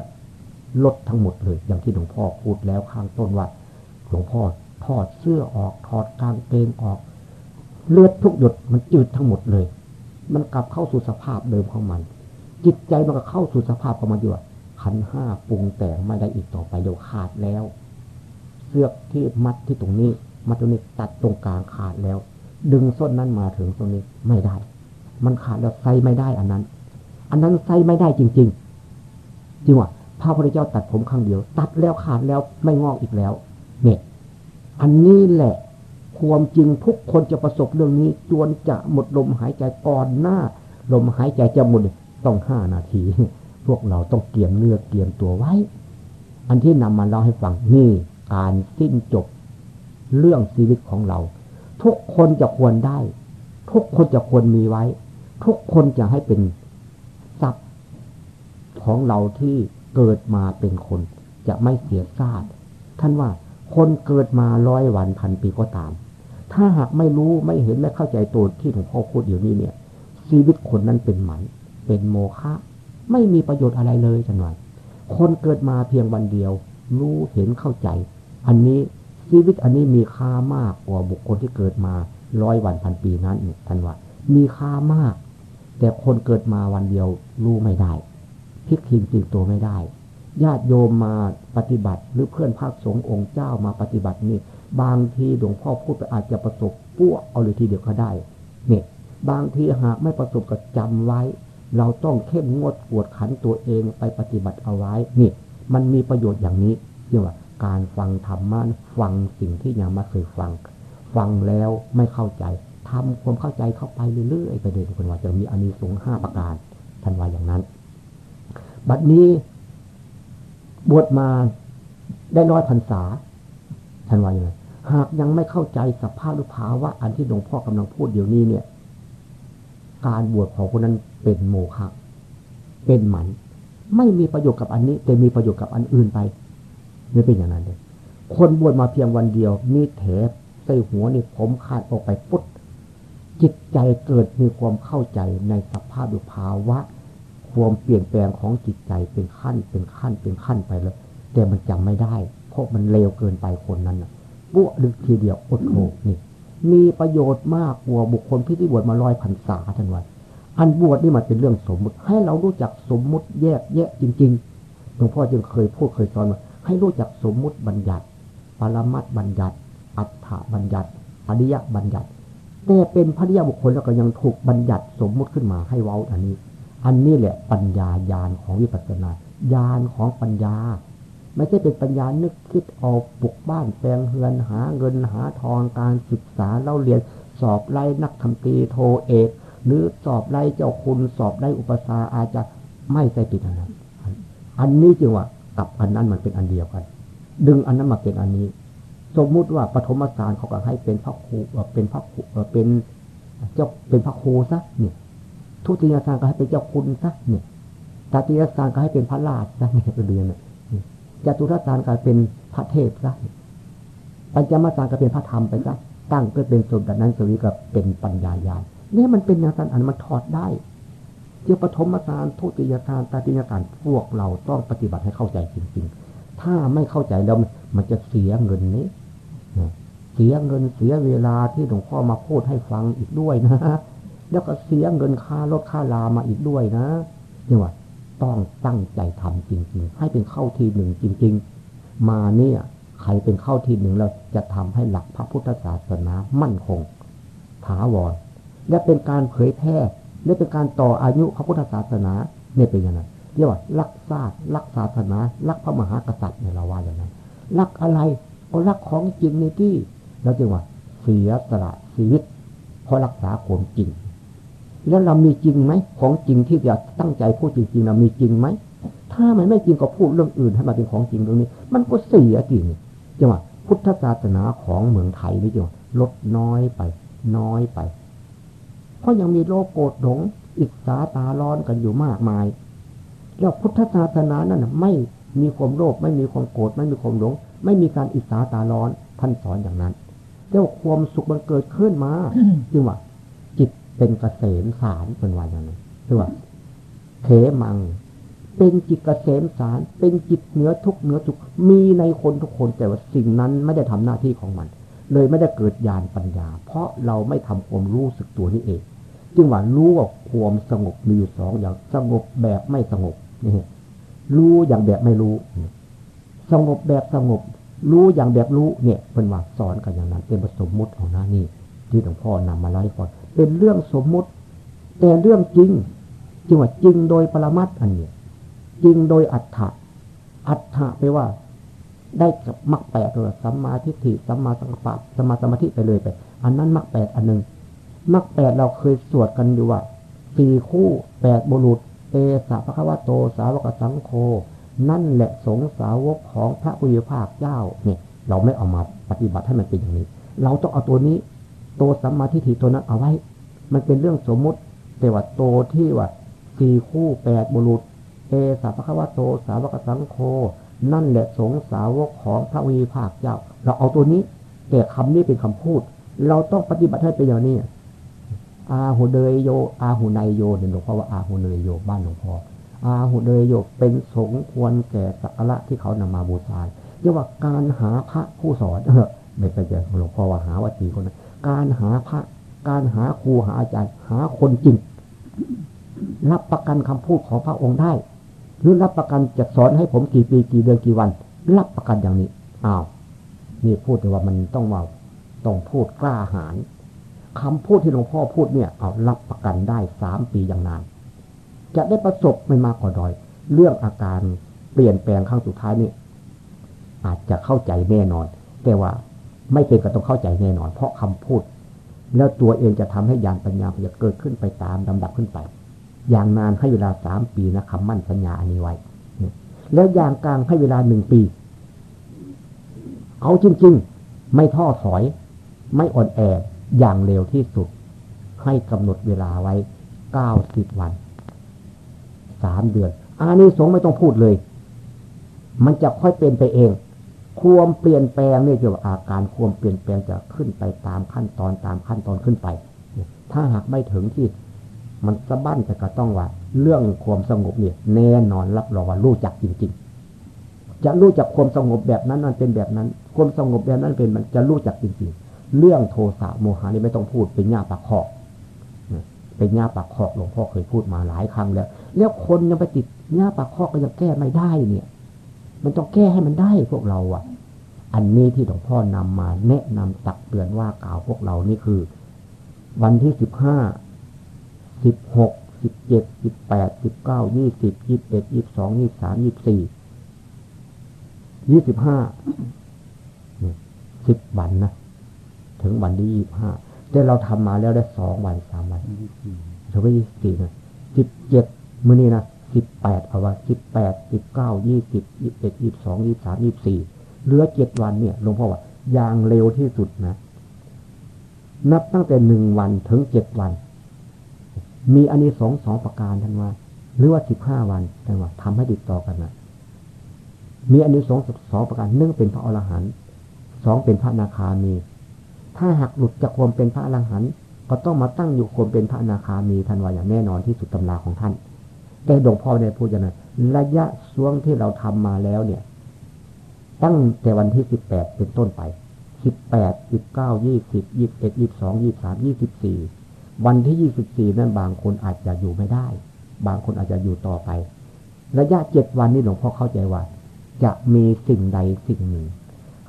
S2: ลดทั้งหมดเลย อย่างที่หลวงพ่อพูดแล้วข้างต้นว่าหลวงพ่อถอดเสื้อออกถอดกางเกงออก เลือดทุกหยดมันจืดทั้งหมดเลย มันกลับเข้าสู่สภาพเดิมของมัน จิตใจมันก็เข้าสู่สภาพของมันอยู่ขันห้าปรุงแต่งไม่ได้อีกต่อไปเดี๋ยวขาดแล้ว เสื้อที่มัดที่ตรงนี้มัดตรงนี้ตัดตรงกลางขาดแล้ว ดึงส้นนั้นมาถึงตรงนี้ไม่ได้ มันขาดแล้วใส่ไม่ได้อันนั้น อันนั้นใส่ไม่ได้จริง ๆ จริงว่าพระพุทธเจ้าตัดผมครั้งเดียว ตัดแล้วขาดแล้วไม่งอกอีกแล้ว เนี่ย อันนี้แหละความจริงทุกคนจะประสบเรื่องนี้ จวนจะหมดลมหายใจก่อนหน้า ลมหายใจจะหมดต้องห้านาที พวกเราต้องเกียมเนื้อเกียมตัวไว้ อันที่นำมาเล่าให้ฟังนี่ การสิ้นจบเรื่องชีวิตของเรา ทุกคนจะควรได้ ทุกคนจะควรมีไว้ ทุกคนจะให้เป็นทรัพย์ของเราที่เกิดมาเป็นคน จะไม่เสียซาดท่านว่าคนเกิดมาร้อยวันพันปีก็ตาม ถ้าหากไม่รู้ไม่เห็นไม่เข้าใจตัวที่หลวงพ่อพูดอยู่นี้เนี่ย ชีวิตคนนั้นเป็นหมันเป็นโมฆะไม่มีประโยชน์อะไรเลยจันว่าคนเกิดมาเพียงวันเดียว รู้เห็นเข้าใจ อันนี้ ชีวิตอันนี้มีค่ามากกว่าบุคคลที่เกิดมาร้อยวันพันปีนั้นท่านว่า มีค่ามาก แต่คนเกิดมาวันเดียวรู้ไม่ได้พิกทิงจริงตัวไม่ได้ ญาติโยมมาปฏิบัติหรือเพื่อนภาคสงฆ์องค์เจ้ามาปฏิบัตินี่ บางทีหลวงพ่อพูดไปอาจจะประสบปั้วเอาเลยทีเดียวก็ได้เนี่ยบางทีหากไม่ประสบก็จำไว้ เราต้องเข้มงวดกวดขันตัวเองไปปฏิบัติเอาไว้นี่มันมีประโยชน์อย่างนี้เรียกว่า การฟังธรรมะฟังสิ่งที่ยังม่เคยฟัง ฟังแล้วไม่เข้าใจทำความเข้าใจเข้าไปเรื่อยๆไปเดินคนว่าจะมีอานิสงส์ห้าประการท่านว่าอย่างนั้น บัดนี้บวชมาได้น้อยพรรษาท่านว่าอย่างไรหากยังไม่เข้าใจสภาพหรือภาวะอันที่หลวงพ่อกำลังพูดเดี๋ยวนี้เนี่ย การบวชของคนนั้นเป็นโมฆะเป็นหมัน ไม่มีประโยชน์กับอันนี้ แต่มีประโยชน์กับอันอื่นไป ไม่เป็นอย่างนั้นเลยคนบวชมาเพียงวันเดียว มีแถบใส่หัวนี่ผมขาดออกไปปุ๊บจิตใจเกิดมีความเข้าใจในสภาพหรือภาวะ ความเปลี่ยนแปลงของจิตใจเป็นขั้นเป็นขั้นเป็นขั้นไปเลยแต่มันจำไม่ได้ เพราะมันเลวเกินไปคนนั้นนะปุ๊ดึกทีเดียวอดโหนี่มีประโยชน์มากกว่าบุคคลที่ที่บวชมาลอยพรรษาท่านวันอันบวชนี่มันเป็นเรื่องสมมุติ ให้เรารู้จักสมมุติแยกแยะจริงๆหลวงพ่อจึงเคยพูดเคยสอนว่า ให้รู้จักสมมุติบัญญัติ ปรมัตบัญญัติ อัฏฐบัญญัติอริยบัญญัติแต่เป็นพระยาบุคคลแล้วก็ยังถูกบัญญัติสมมุติขึ้นมาให้เว้าอันนี้ อันนี้แหละปัญญาญาณของวิปัสสนาญาณของปัญญา ไม่ใช่เป็นปัญญานึกคิดออกปลุกบ้านแปลงเฮือนหาเงินหาทองการศึกษาเล่าเรียนสอบไล่นักทำตีโทเอก หรือสอบไล่เจ้าคุณสอบไล่อุปสาอาจจะไม่ใช่ปิดอันนั้น อันนี้จึงว่า กับอันนั้นมันเป็นอันเดียวกัน ดึงอันนั้นมาเป็นอันนี้ สมมุติว่าปฐมสารเขาก็ให้เป็นพระครูเป็นพระครูเป็นเจ้าเป็นพระครูซะเนี่ย ทุติยสารก็ให้เป็นเจ้าคุณซะเนี่ยตติยสารก็ให้เป็นพระราชซะเนี่ยเรียนเนี่ยจตุรสารก็เป็นพระเทพซะปัญจมสารก็เป็นพระธรรมไปซะตั้งก็เป็นสมดันั้นสวีก็เป็นปัญญาญาณเนี่ยมันเป็นอย่างนั้นอันมันถอดได้ เจ้าปฐมสารทุติยสารตติยสารพวกเราต้องปฏิบัติให้เข้าใจจริง ๆ ถ้าไม่เข้าใจแล้วมันจะเสียเงินนี้เสียเงินเสียเวลาที่หลวงพ่อมาพูดให้ฟังอีกด้วยนะแล้วก็เสียเงินค่ารถค่าลามาอีกด้วยนะนี่ว่าต้องตั้งใจทำจริง ๆ ให้เป็นเข้าทีหนึ่งจริง ๆ มาเนี่ยใครเป็นเข้าทีหนึ่งเราจะทำให้หลักพระพุทธศาสนามั่นคงถาวรและเป็นการเผยแพร่ และเป็นการต่ออายุพระพุทธศาสนาเนี่ยเป็นอย่างนั้นเรียกว่ารักษารักศาสนา รักพระมหากษัตริย์เนี่ยเราว่าอย่างนั้นรักอะไรเอารักของจริงในที่เราจึงว่าเสียสละชีวิตเพราะรักษาความจริง แล้วเรามีจริงไหมของจริงที่จะตั้งใจพูดจริงๆเรามีจริงไหมถ้ามันไม่จริงก็พูดเรื่องอื่นให้มาเป็นของจริงตรงนี้ มันก็เสียจริงจังหวะพุทธศาสนาของเมืองไทยนี่จังหวะลดน้อยไป น้อยไป เพราะยังมีโลกโกรธหลงอิจฉาตาร้อนกันอยู่มากมาย แล้วพุทธศาสนานั้นไม่มีความโลภไม่มีความโกรธไม่มีความหลง ไม่มีการอิจฉาตาร้อนท่านสอนอย่างนั้นเจ้าความสุขมันเกิดขึ้นมาจึงว่า จิตเป็นกเกษมสารเป็นวาอย่างนั้นคือว่าเขมัง เป็นจิตเกษมสาร เป็นจิตเนื้อทุกเนื้อทุกมีในคนทุกคนแต่ว่าสิ่งนั้นไม่ได้ทำหน้าที่ของมัน เลยไม่ได้เกิดญาณปัญญา เพราะเราไม่ทำความรู้สึกตัวนี้เอง จึงว่ารู้ว่าความสงบมีอยู่สองอย่างสงบแบบไม่สงบนี่รู้อย่างแบบไม่รู้ สงบแบบสงบ รู้อย่างแบบรู้เนี่ยเป็นว่าสอนกันอย่างนั้น เป็นสมมุติของหน้านี่ ที่หลวงพ่อนำมาไล่ก่อนเป็นเรื่องสมมุติ แต่เรื่องจริงจริงว่าจริงโดยปรมัตอันนี้จริงโดยอัฏฐะอัฏฐะไปว่า ได้กับมรรคแปดเลยสัมมาทิฏฐิสัมมาสังกัปปะสัมมาสมาธิไปเลยไป อันนั้นมรรคแปดอันหนึ่ง มรรคแปดเราเคยสวดกันอยู่ว่าสี่คู่แปดบุรุษ เอสะพระควโตสาวกสังโฆนั่นแหละสงสาวกของพระพุทธภาคเจ้าเนี่ยเราไม่เอามาปฏิบัติให้มันเป็นอย่างนี้ เราต้องเอาตัวนี้ตัวสัมมาทิฏฐิตัวนั้นเอาไว้ มันเป็นเรื่องสมมุติ แต่ว่าโตที่ว่าสี่คู่แปดบุรุษ เอสาพระวโตสาวกสังโฆนั่นแหละสงสาวกของพระวีภาคเจ้า เราเอาตัวนี้แต่คำนี้เป็นคำพูด เราต้องปฏิบัติให้เป็นอย่างนี้ อาหูเดยโย อาหูนายโยเนี่ยหลวงพ่อว่าอาหูเนยโยบ้านหลวงพ่ออาหุเดยโยเป็นสงควรแก่สักการะที่เขานำมาบูชาเรียกว่าการหาพระผู้สอนเออไม่ไปเจอหลวงพ่อว่าหาวัตถีคนนั้นการหาพระ การหาครูหาอาจารย์ หาคนจริง รับประกันคำพูดของพระองค์ได้ หรือรับประกันจะสอนให้ผมกี่ปีกี่เดือนกี่วัน รับประกันอย่างนี้อ้าวนี่พูดแต่ว่ามันต้องว่าต้องพูดกล้าหาญ คำพูดที่หลวงพ่อพูดเนี่ย เอารับประกันได้สามปีอย่างนาน จะได้ประสบไม่มากกว่าดอย เรื่องอาการเปลี่ยนแปลงครั้งสุดท้ายนี่อาจจะเข้าใจแน่นอน แต่ว่าไม่เป็นก็ต้องเข้าใจแน่นอน เพราะคำพูด แล้วตัวเองจะทำให้ยานปัญญาจะเกิดขึ้นไปตามลำดับขึ้นไป อย่างนานให้เวลาสามปีนะคำมั่นสัญญาอันนี้ไว้ แล้วอย่างกลางให้เวลาหนึ่งปี เอาจริง ๆ ไม่ท้อถอย ไม่อ่อนแอ อย่างเร็วที่สุด ให้กำหนดเวลาไว้เก้าสิบวันสามเดือนอานิสงส์ไม่ต้องพูดเลย มันจะค่อยเป็นไปเอง ความเปลี่ยนแปลงนี่เกี่ยวกับอาการความเปลี่ยนแปลงจะขึ้นไปตามขั้นตอนตามขั้นตอนขึ้นไป ถ้าหากไม่ถึงที่มันสะบั้นแต่ก็ต้องว่า เรื่องความสงบเนี่ยแน่นอนรับรองว่ารู้จักจริง ๆ จะรู้จักความสงบแบบนั้นมันเป็นแบบนั้น ความสงบแบบนั้นเป็นมันจะรู้จักจริง ๆ เรื่องโทสะโมหะนี่ไม่ต้องพูดเป็นหญ้าปากคอกเป็นหญ้าปากคอกหลวงพ่อเคยพูดมาหลายครั้งแล้ว แล้วคนยังไปติดหญ้าปากคอกก็ยังแก้ไม่ได้เนี่ย มันต้องแก้ให้มันได้พวกเราอะ อันนี้ที่หลวงพ่อนำมาแนะนำตักเตือนว่ากล่าวพวกเรานี่คือ วันที่สิบห้าสิบหกสิบเจ็ดสิบแปดสิบเก้ายี่สิบยี่สิบเอ็ดยี่สิบสองยี่สิบสามยี่สิบสี่ยี่สิบห้าสิบวันนะ ถึงวันที่ยี่บห้าแต่เราทำมาแล้วได้สองวันสามวันถือว่ายี่สิบสี่นะสิบเจ็ดมื่อนี้นะสิบแปดเอาว่าสิบแปดสิบเก้ายี่สิบยี่สิบเอ็ดยี่สิบสองยี่สิบสามยี่สิบสี่เหลือเจ็ดวันเนี่ยหลวงพ่อว่าอย่างเร็วที่สุดนะ นับตั้งแต่หนึ่งวันถึงเจ็ดวัน มีอันนี้สองสองประการท่านว่า หรือว่าสิบห้าวันท่านว่าทำให้ติดต่อกันนะมีอันนี้สองสองประการหนึ่งเป็นพระอรหันต์สองเป็นพระนาคามี ถ้าหากหลุดจากความเป็นพระอรหันต์ก็ต้องมาตั้งอยู่ความเป็นพระนาคามีท่านวาอย่างแน่นอนที่สุดตำราของท่าน แต่หลวงพ่อได้พูดอย่างนั้นระยะช่วงที่เราทำมาแล้วเนี่ย ตั้งแต่วันที่สิบแปดเป็นต้นไปสิบแปดสิบเก้ายี่สิบยี่สิบเอ็ดยี่สิบสองยี่สามยี่สิบสี่วันที่ยี่สิบสี่นั้นบางคนอาจจะอยู่ไม่ได้ บางคนอาจจะอยู่ต่อไป ระยะเจ็ดวันนี้หลวงพ่อเข้าใจว่า จะมีสิ่งใดสิ่งหนึ่ง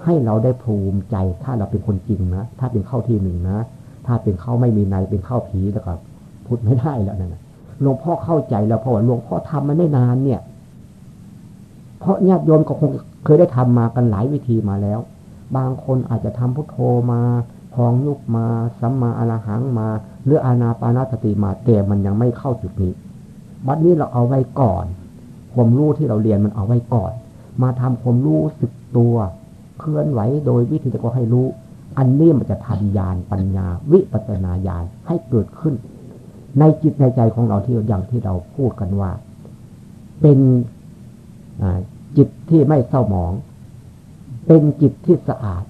S2: ให้เราได้ภูมิใจถ้าเราเป็นคนจริงนะ ถ้าเป็นเข้าที่หนึ่งนะ ถ้าเป็นเข้าไม่มีในเป็นเข้าผีแล้วก็พูดไม่ได้แล้วนั่นนะหลวงพ่อเข้าใจแล้วเพราะว่าหลวงพ่อทำมาไม่นานเนี่ย เพราะญาติโยมก็คงเคยได้ทำมากันหลายวิธีมาแล้ว บางคนอาจจะทำพุทโธมาพองยุกมาสัมมาอรหังมาหรืออานาปานาสติมาแต่มันยังไม่เข้าจุดนี้ บัดนี้เราเอาไว้ก่อน ความรู้ที่เราเรียนมันเอาไว้ก่อน มาทำความรู้สึกตัว เคลื่อนไหวโดยวิธีจะก็ให้รู้ อันนี้มันจะทันญาณปัญญา วิปัสนาญาณให้เกิดขึ้น ในจิตในใจของเราที่อย่างที่เราพูดกันว่า เป็นจิตที่ไม่เศร้าหมอง เป็นจิตที่สะอาด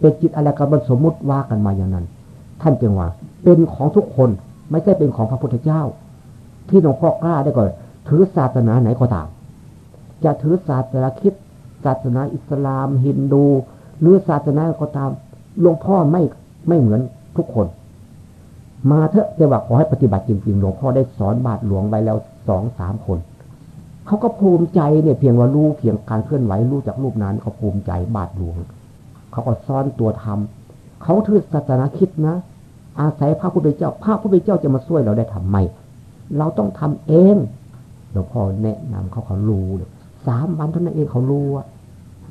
S2: เป็นจิตอะไรกันมันสมมุติว่ากันมาอย่างนั้น ท่านจึงว่า เป็นของทุกคนไม่ใช่เป็นของพระพุทธเจ้า ที่หลวงพ่อกล้าได้ก่อนถือศาสนาไหนก็ตาม จะถือศาสนาคิด ศาสนาอิสลาม ฮินดู หรือศาสนาก็ตามหลวงพ่อไม่ไม่เหมือนทุกคน มาเถอะแต่ว่าขอให้ปฏิบัติจริงๆหลวงพ่อได้สอนบาทหลวงไว้แล้วสองสามคนเขาก็ภูมิใจเนี่ยเพียงว่ารู้เพียงการเคลื่อนไหวรู้จากรูปนั้นเขาภูมิใจบาดหลวงเขาก็ซ่อนตัวทำเขาถือศาสนาคิดนะ อาศัยพระพุทธเจ้าพระพุทธเจ้าจะมาช่วยเราได้ทำไมเราต้องทำเองหลวงพ่อแนะนำเขาเขารู้เลย สามวันเท่านั้นเองเขารู้ว่า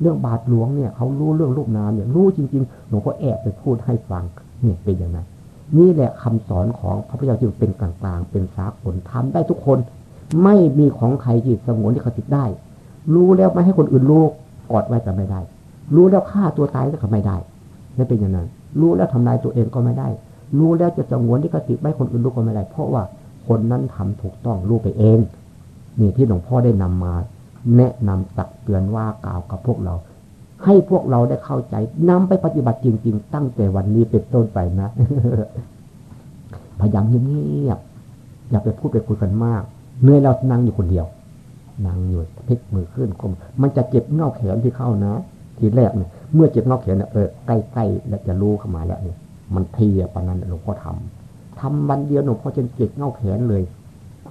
S2: เรื่องบาทหลวงเนี่ย เขารู้เรื่องรูปนามเนี่ยรู้จริงๆหลวงพ่อแอบไปพูดให้ฟังเนี่ยเป็นอย่างนั้นนี่แหละคำสอนของพระพุทธเจ้าจึงเป็นกลางๆ เป็นสากลทำได้ทุกคน ไม่มีของใครที่สงวนที่เขาติดได้ รู้แล้วไม่ให้คนอื่นรู้กอดไว้ก็ไม่ได้ รู้แล้วฆ่าตัวตายก็ไม่ได้ไม่เป็นอย่างนั้น รู้แล้วทำลายตัวเองก็ไม่ได้ รู้แล้วจะสงวนที่เขาติดไม่คนอื่นรู้ก็ไม่ได้ เพราะว่าคนนั้นทำถูกต้องรู้ไปเอง นี่ที่หลวงพ่อได้นำมา แนะนำตักเตือนว่ากล่าวกับพวกเรา ให้พวกเราได้เข้าใจนำไปปฏิบัติจริง ๆ ตั้งแต่วันนี้เป็นต้นไปนะ พยายามเงียบๆอย่าไปพูดไปคุยกันมากเนื่อยเรานั่งอยู่คนเดียวนั่งอยู่พลิกมือขึ้นคม มันจะเจ็บเงาแขนที่เข้านะ ทีแรกเนี่ยเมื่อเจ็บเงาแขนเนี่ยเออใกล้ๆแล้วจะรู้เข้ามาแล้วเนี่ยมันเทียปนั้นหลวงพ่อทำทำวันเดียวหลวงพ่อจนเจ็บเงาแขนเลย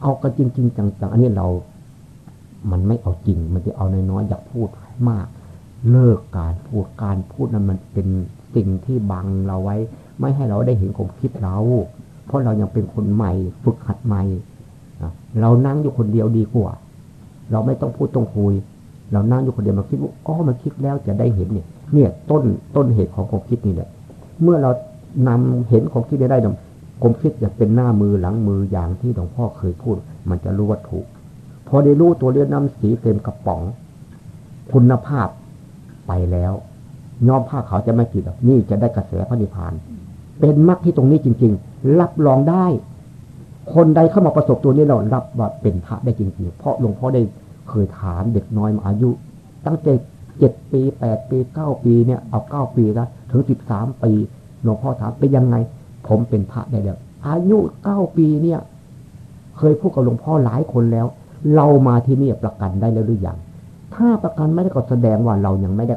S2: เอากันจริง ๆ จังๆอันนี้เรา มันไม่เอาจริง มันจะเอาน้อยๆอยากพูดมาก เลิกการพูดการพูดนั้นมันเป็นสิ่งที่บังเราไว้ ไม่ให้เราได้เห็นความคิดเรา เพราะเรายังเป็นคนใหม่ฝึกหัดใหม่เรานั่งอยู่คนเดียวดีกว่า เราไม่ต้องพูดต้องคุย เรานั่งอยู่คนเดียวมาคิดว่าอ๋อมาคิดแล้วจะได้เห็นเนี่ยเนี่ยต้นต้นเหตุของความคิดนี่แหละเมื่อเรานำเห็นความคิดได้ได้ความคิดจะเป็นหน้ามือหลังมืออย่างที่หลวงพ่อเคยพูด มันจะรู้ว่าถูก พอได้รู้ตัวเรียนน้ำสีเต็มกระป๋อง คุณภาพไปแล้วยอมผ้าเขาจะไม่ผิดหรอกนี่จะได้กระแสพระนิพพาน เป็นมรรคที่ตรงนี้จริง ๆ รับรองได้ คนใดเข้ามาประสบตัวนี้เรารับว่าเป็นพระได้จริงๆ เพราะหลวงพ่อได้เคยถามเด็กน้อยมาอายุ ตั้งแต่เจ็ดปีแปดปีเก้าปีเนี่ยเอาเก้าปีนะถึงสิบสามปีหลวงพ่อถามเป็นยังไง ผมเป็นพระได้แล้วอายุเก้าปีเนี่ย เคยพูดกับหลวงพ่อหลายคนแล้ว เรามาที่นี่ประกันได้แล้วหรือยังถ้าประกันไม่ได้ก็แสดงว่าเรายังไม่ได้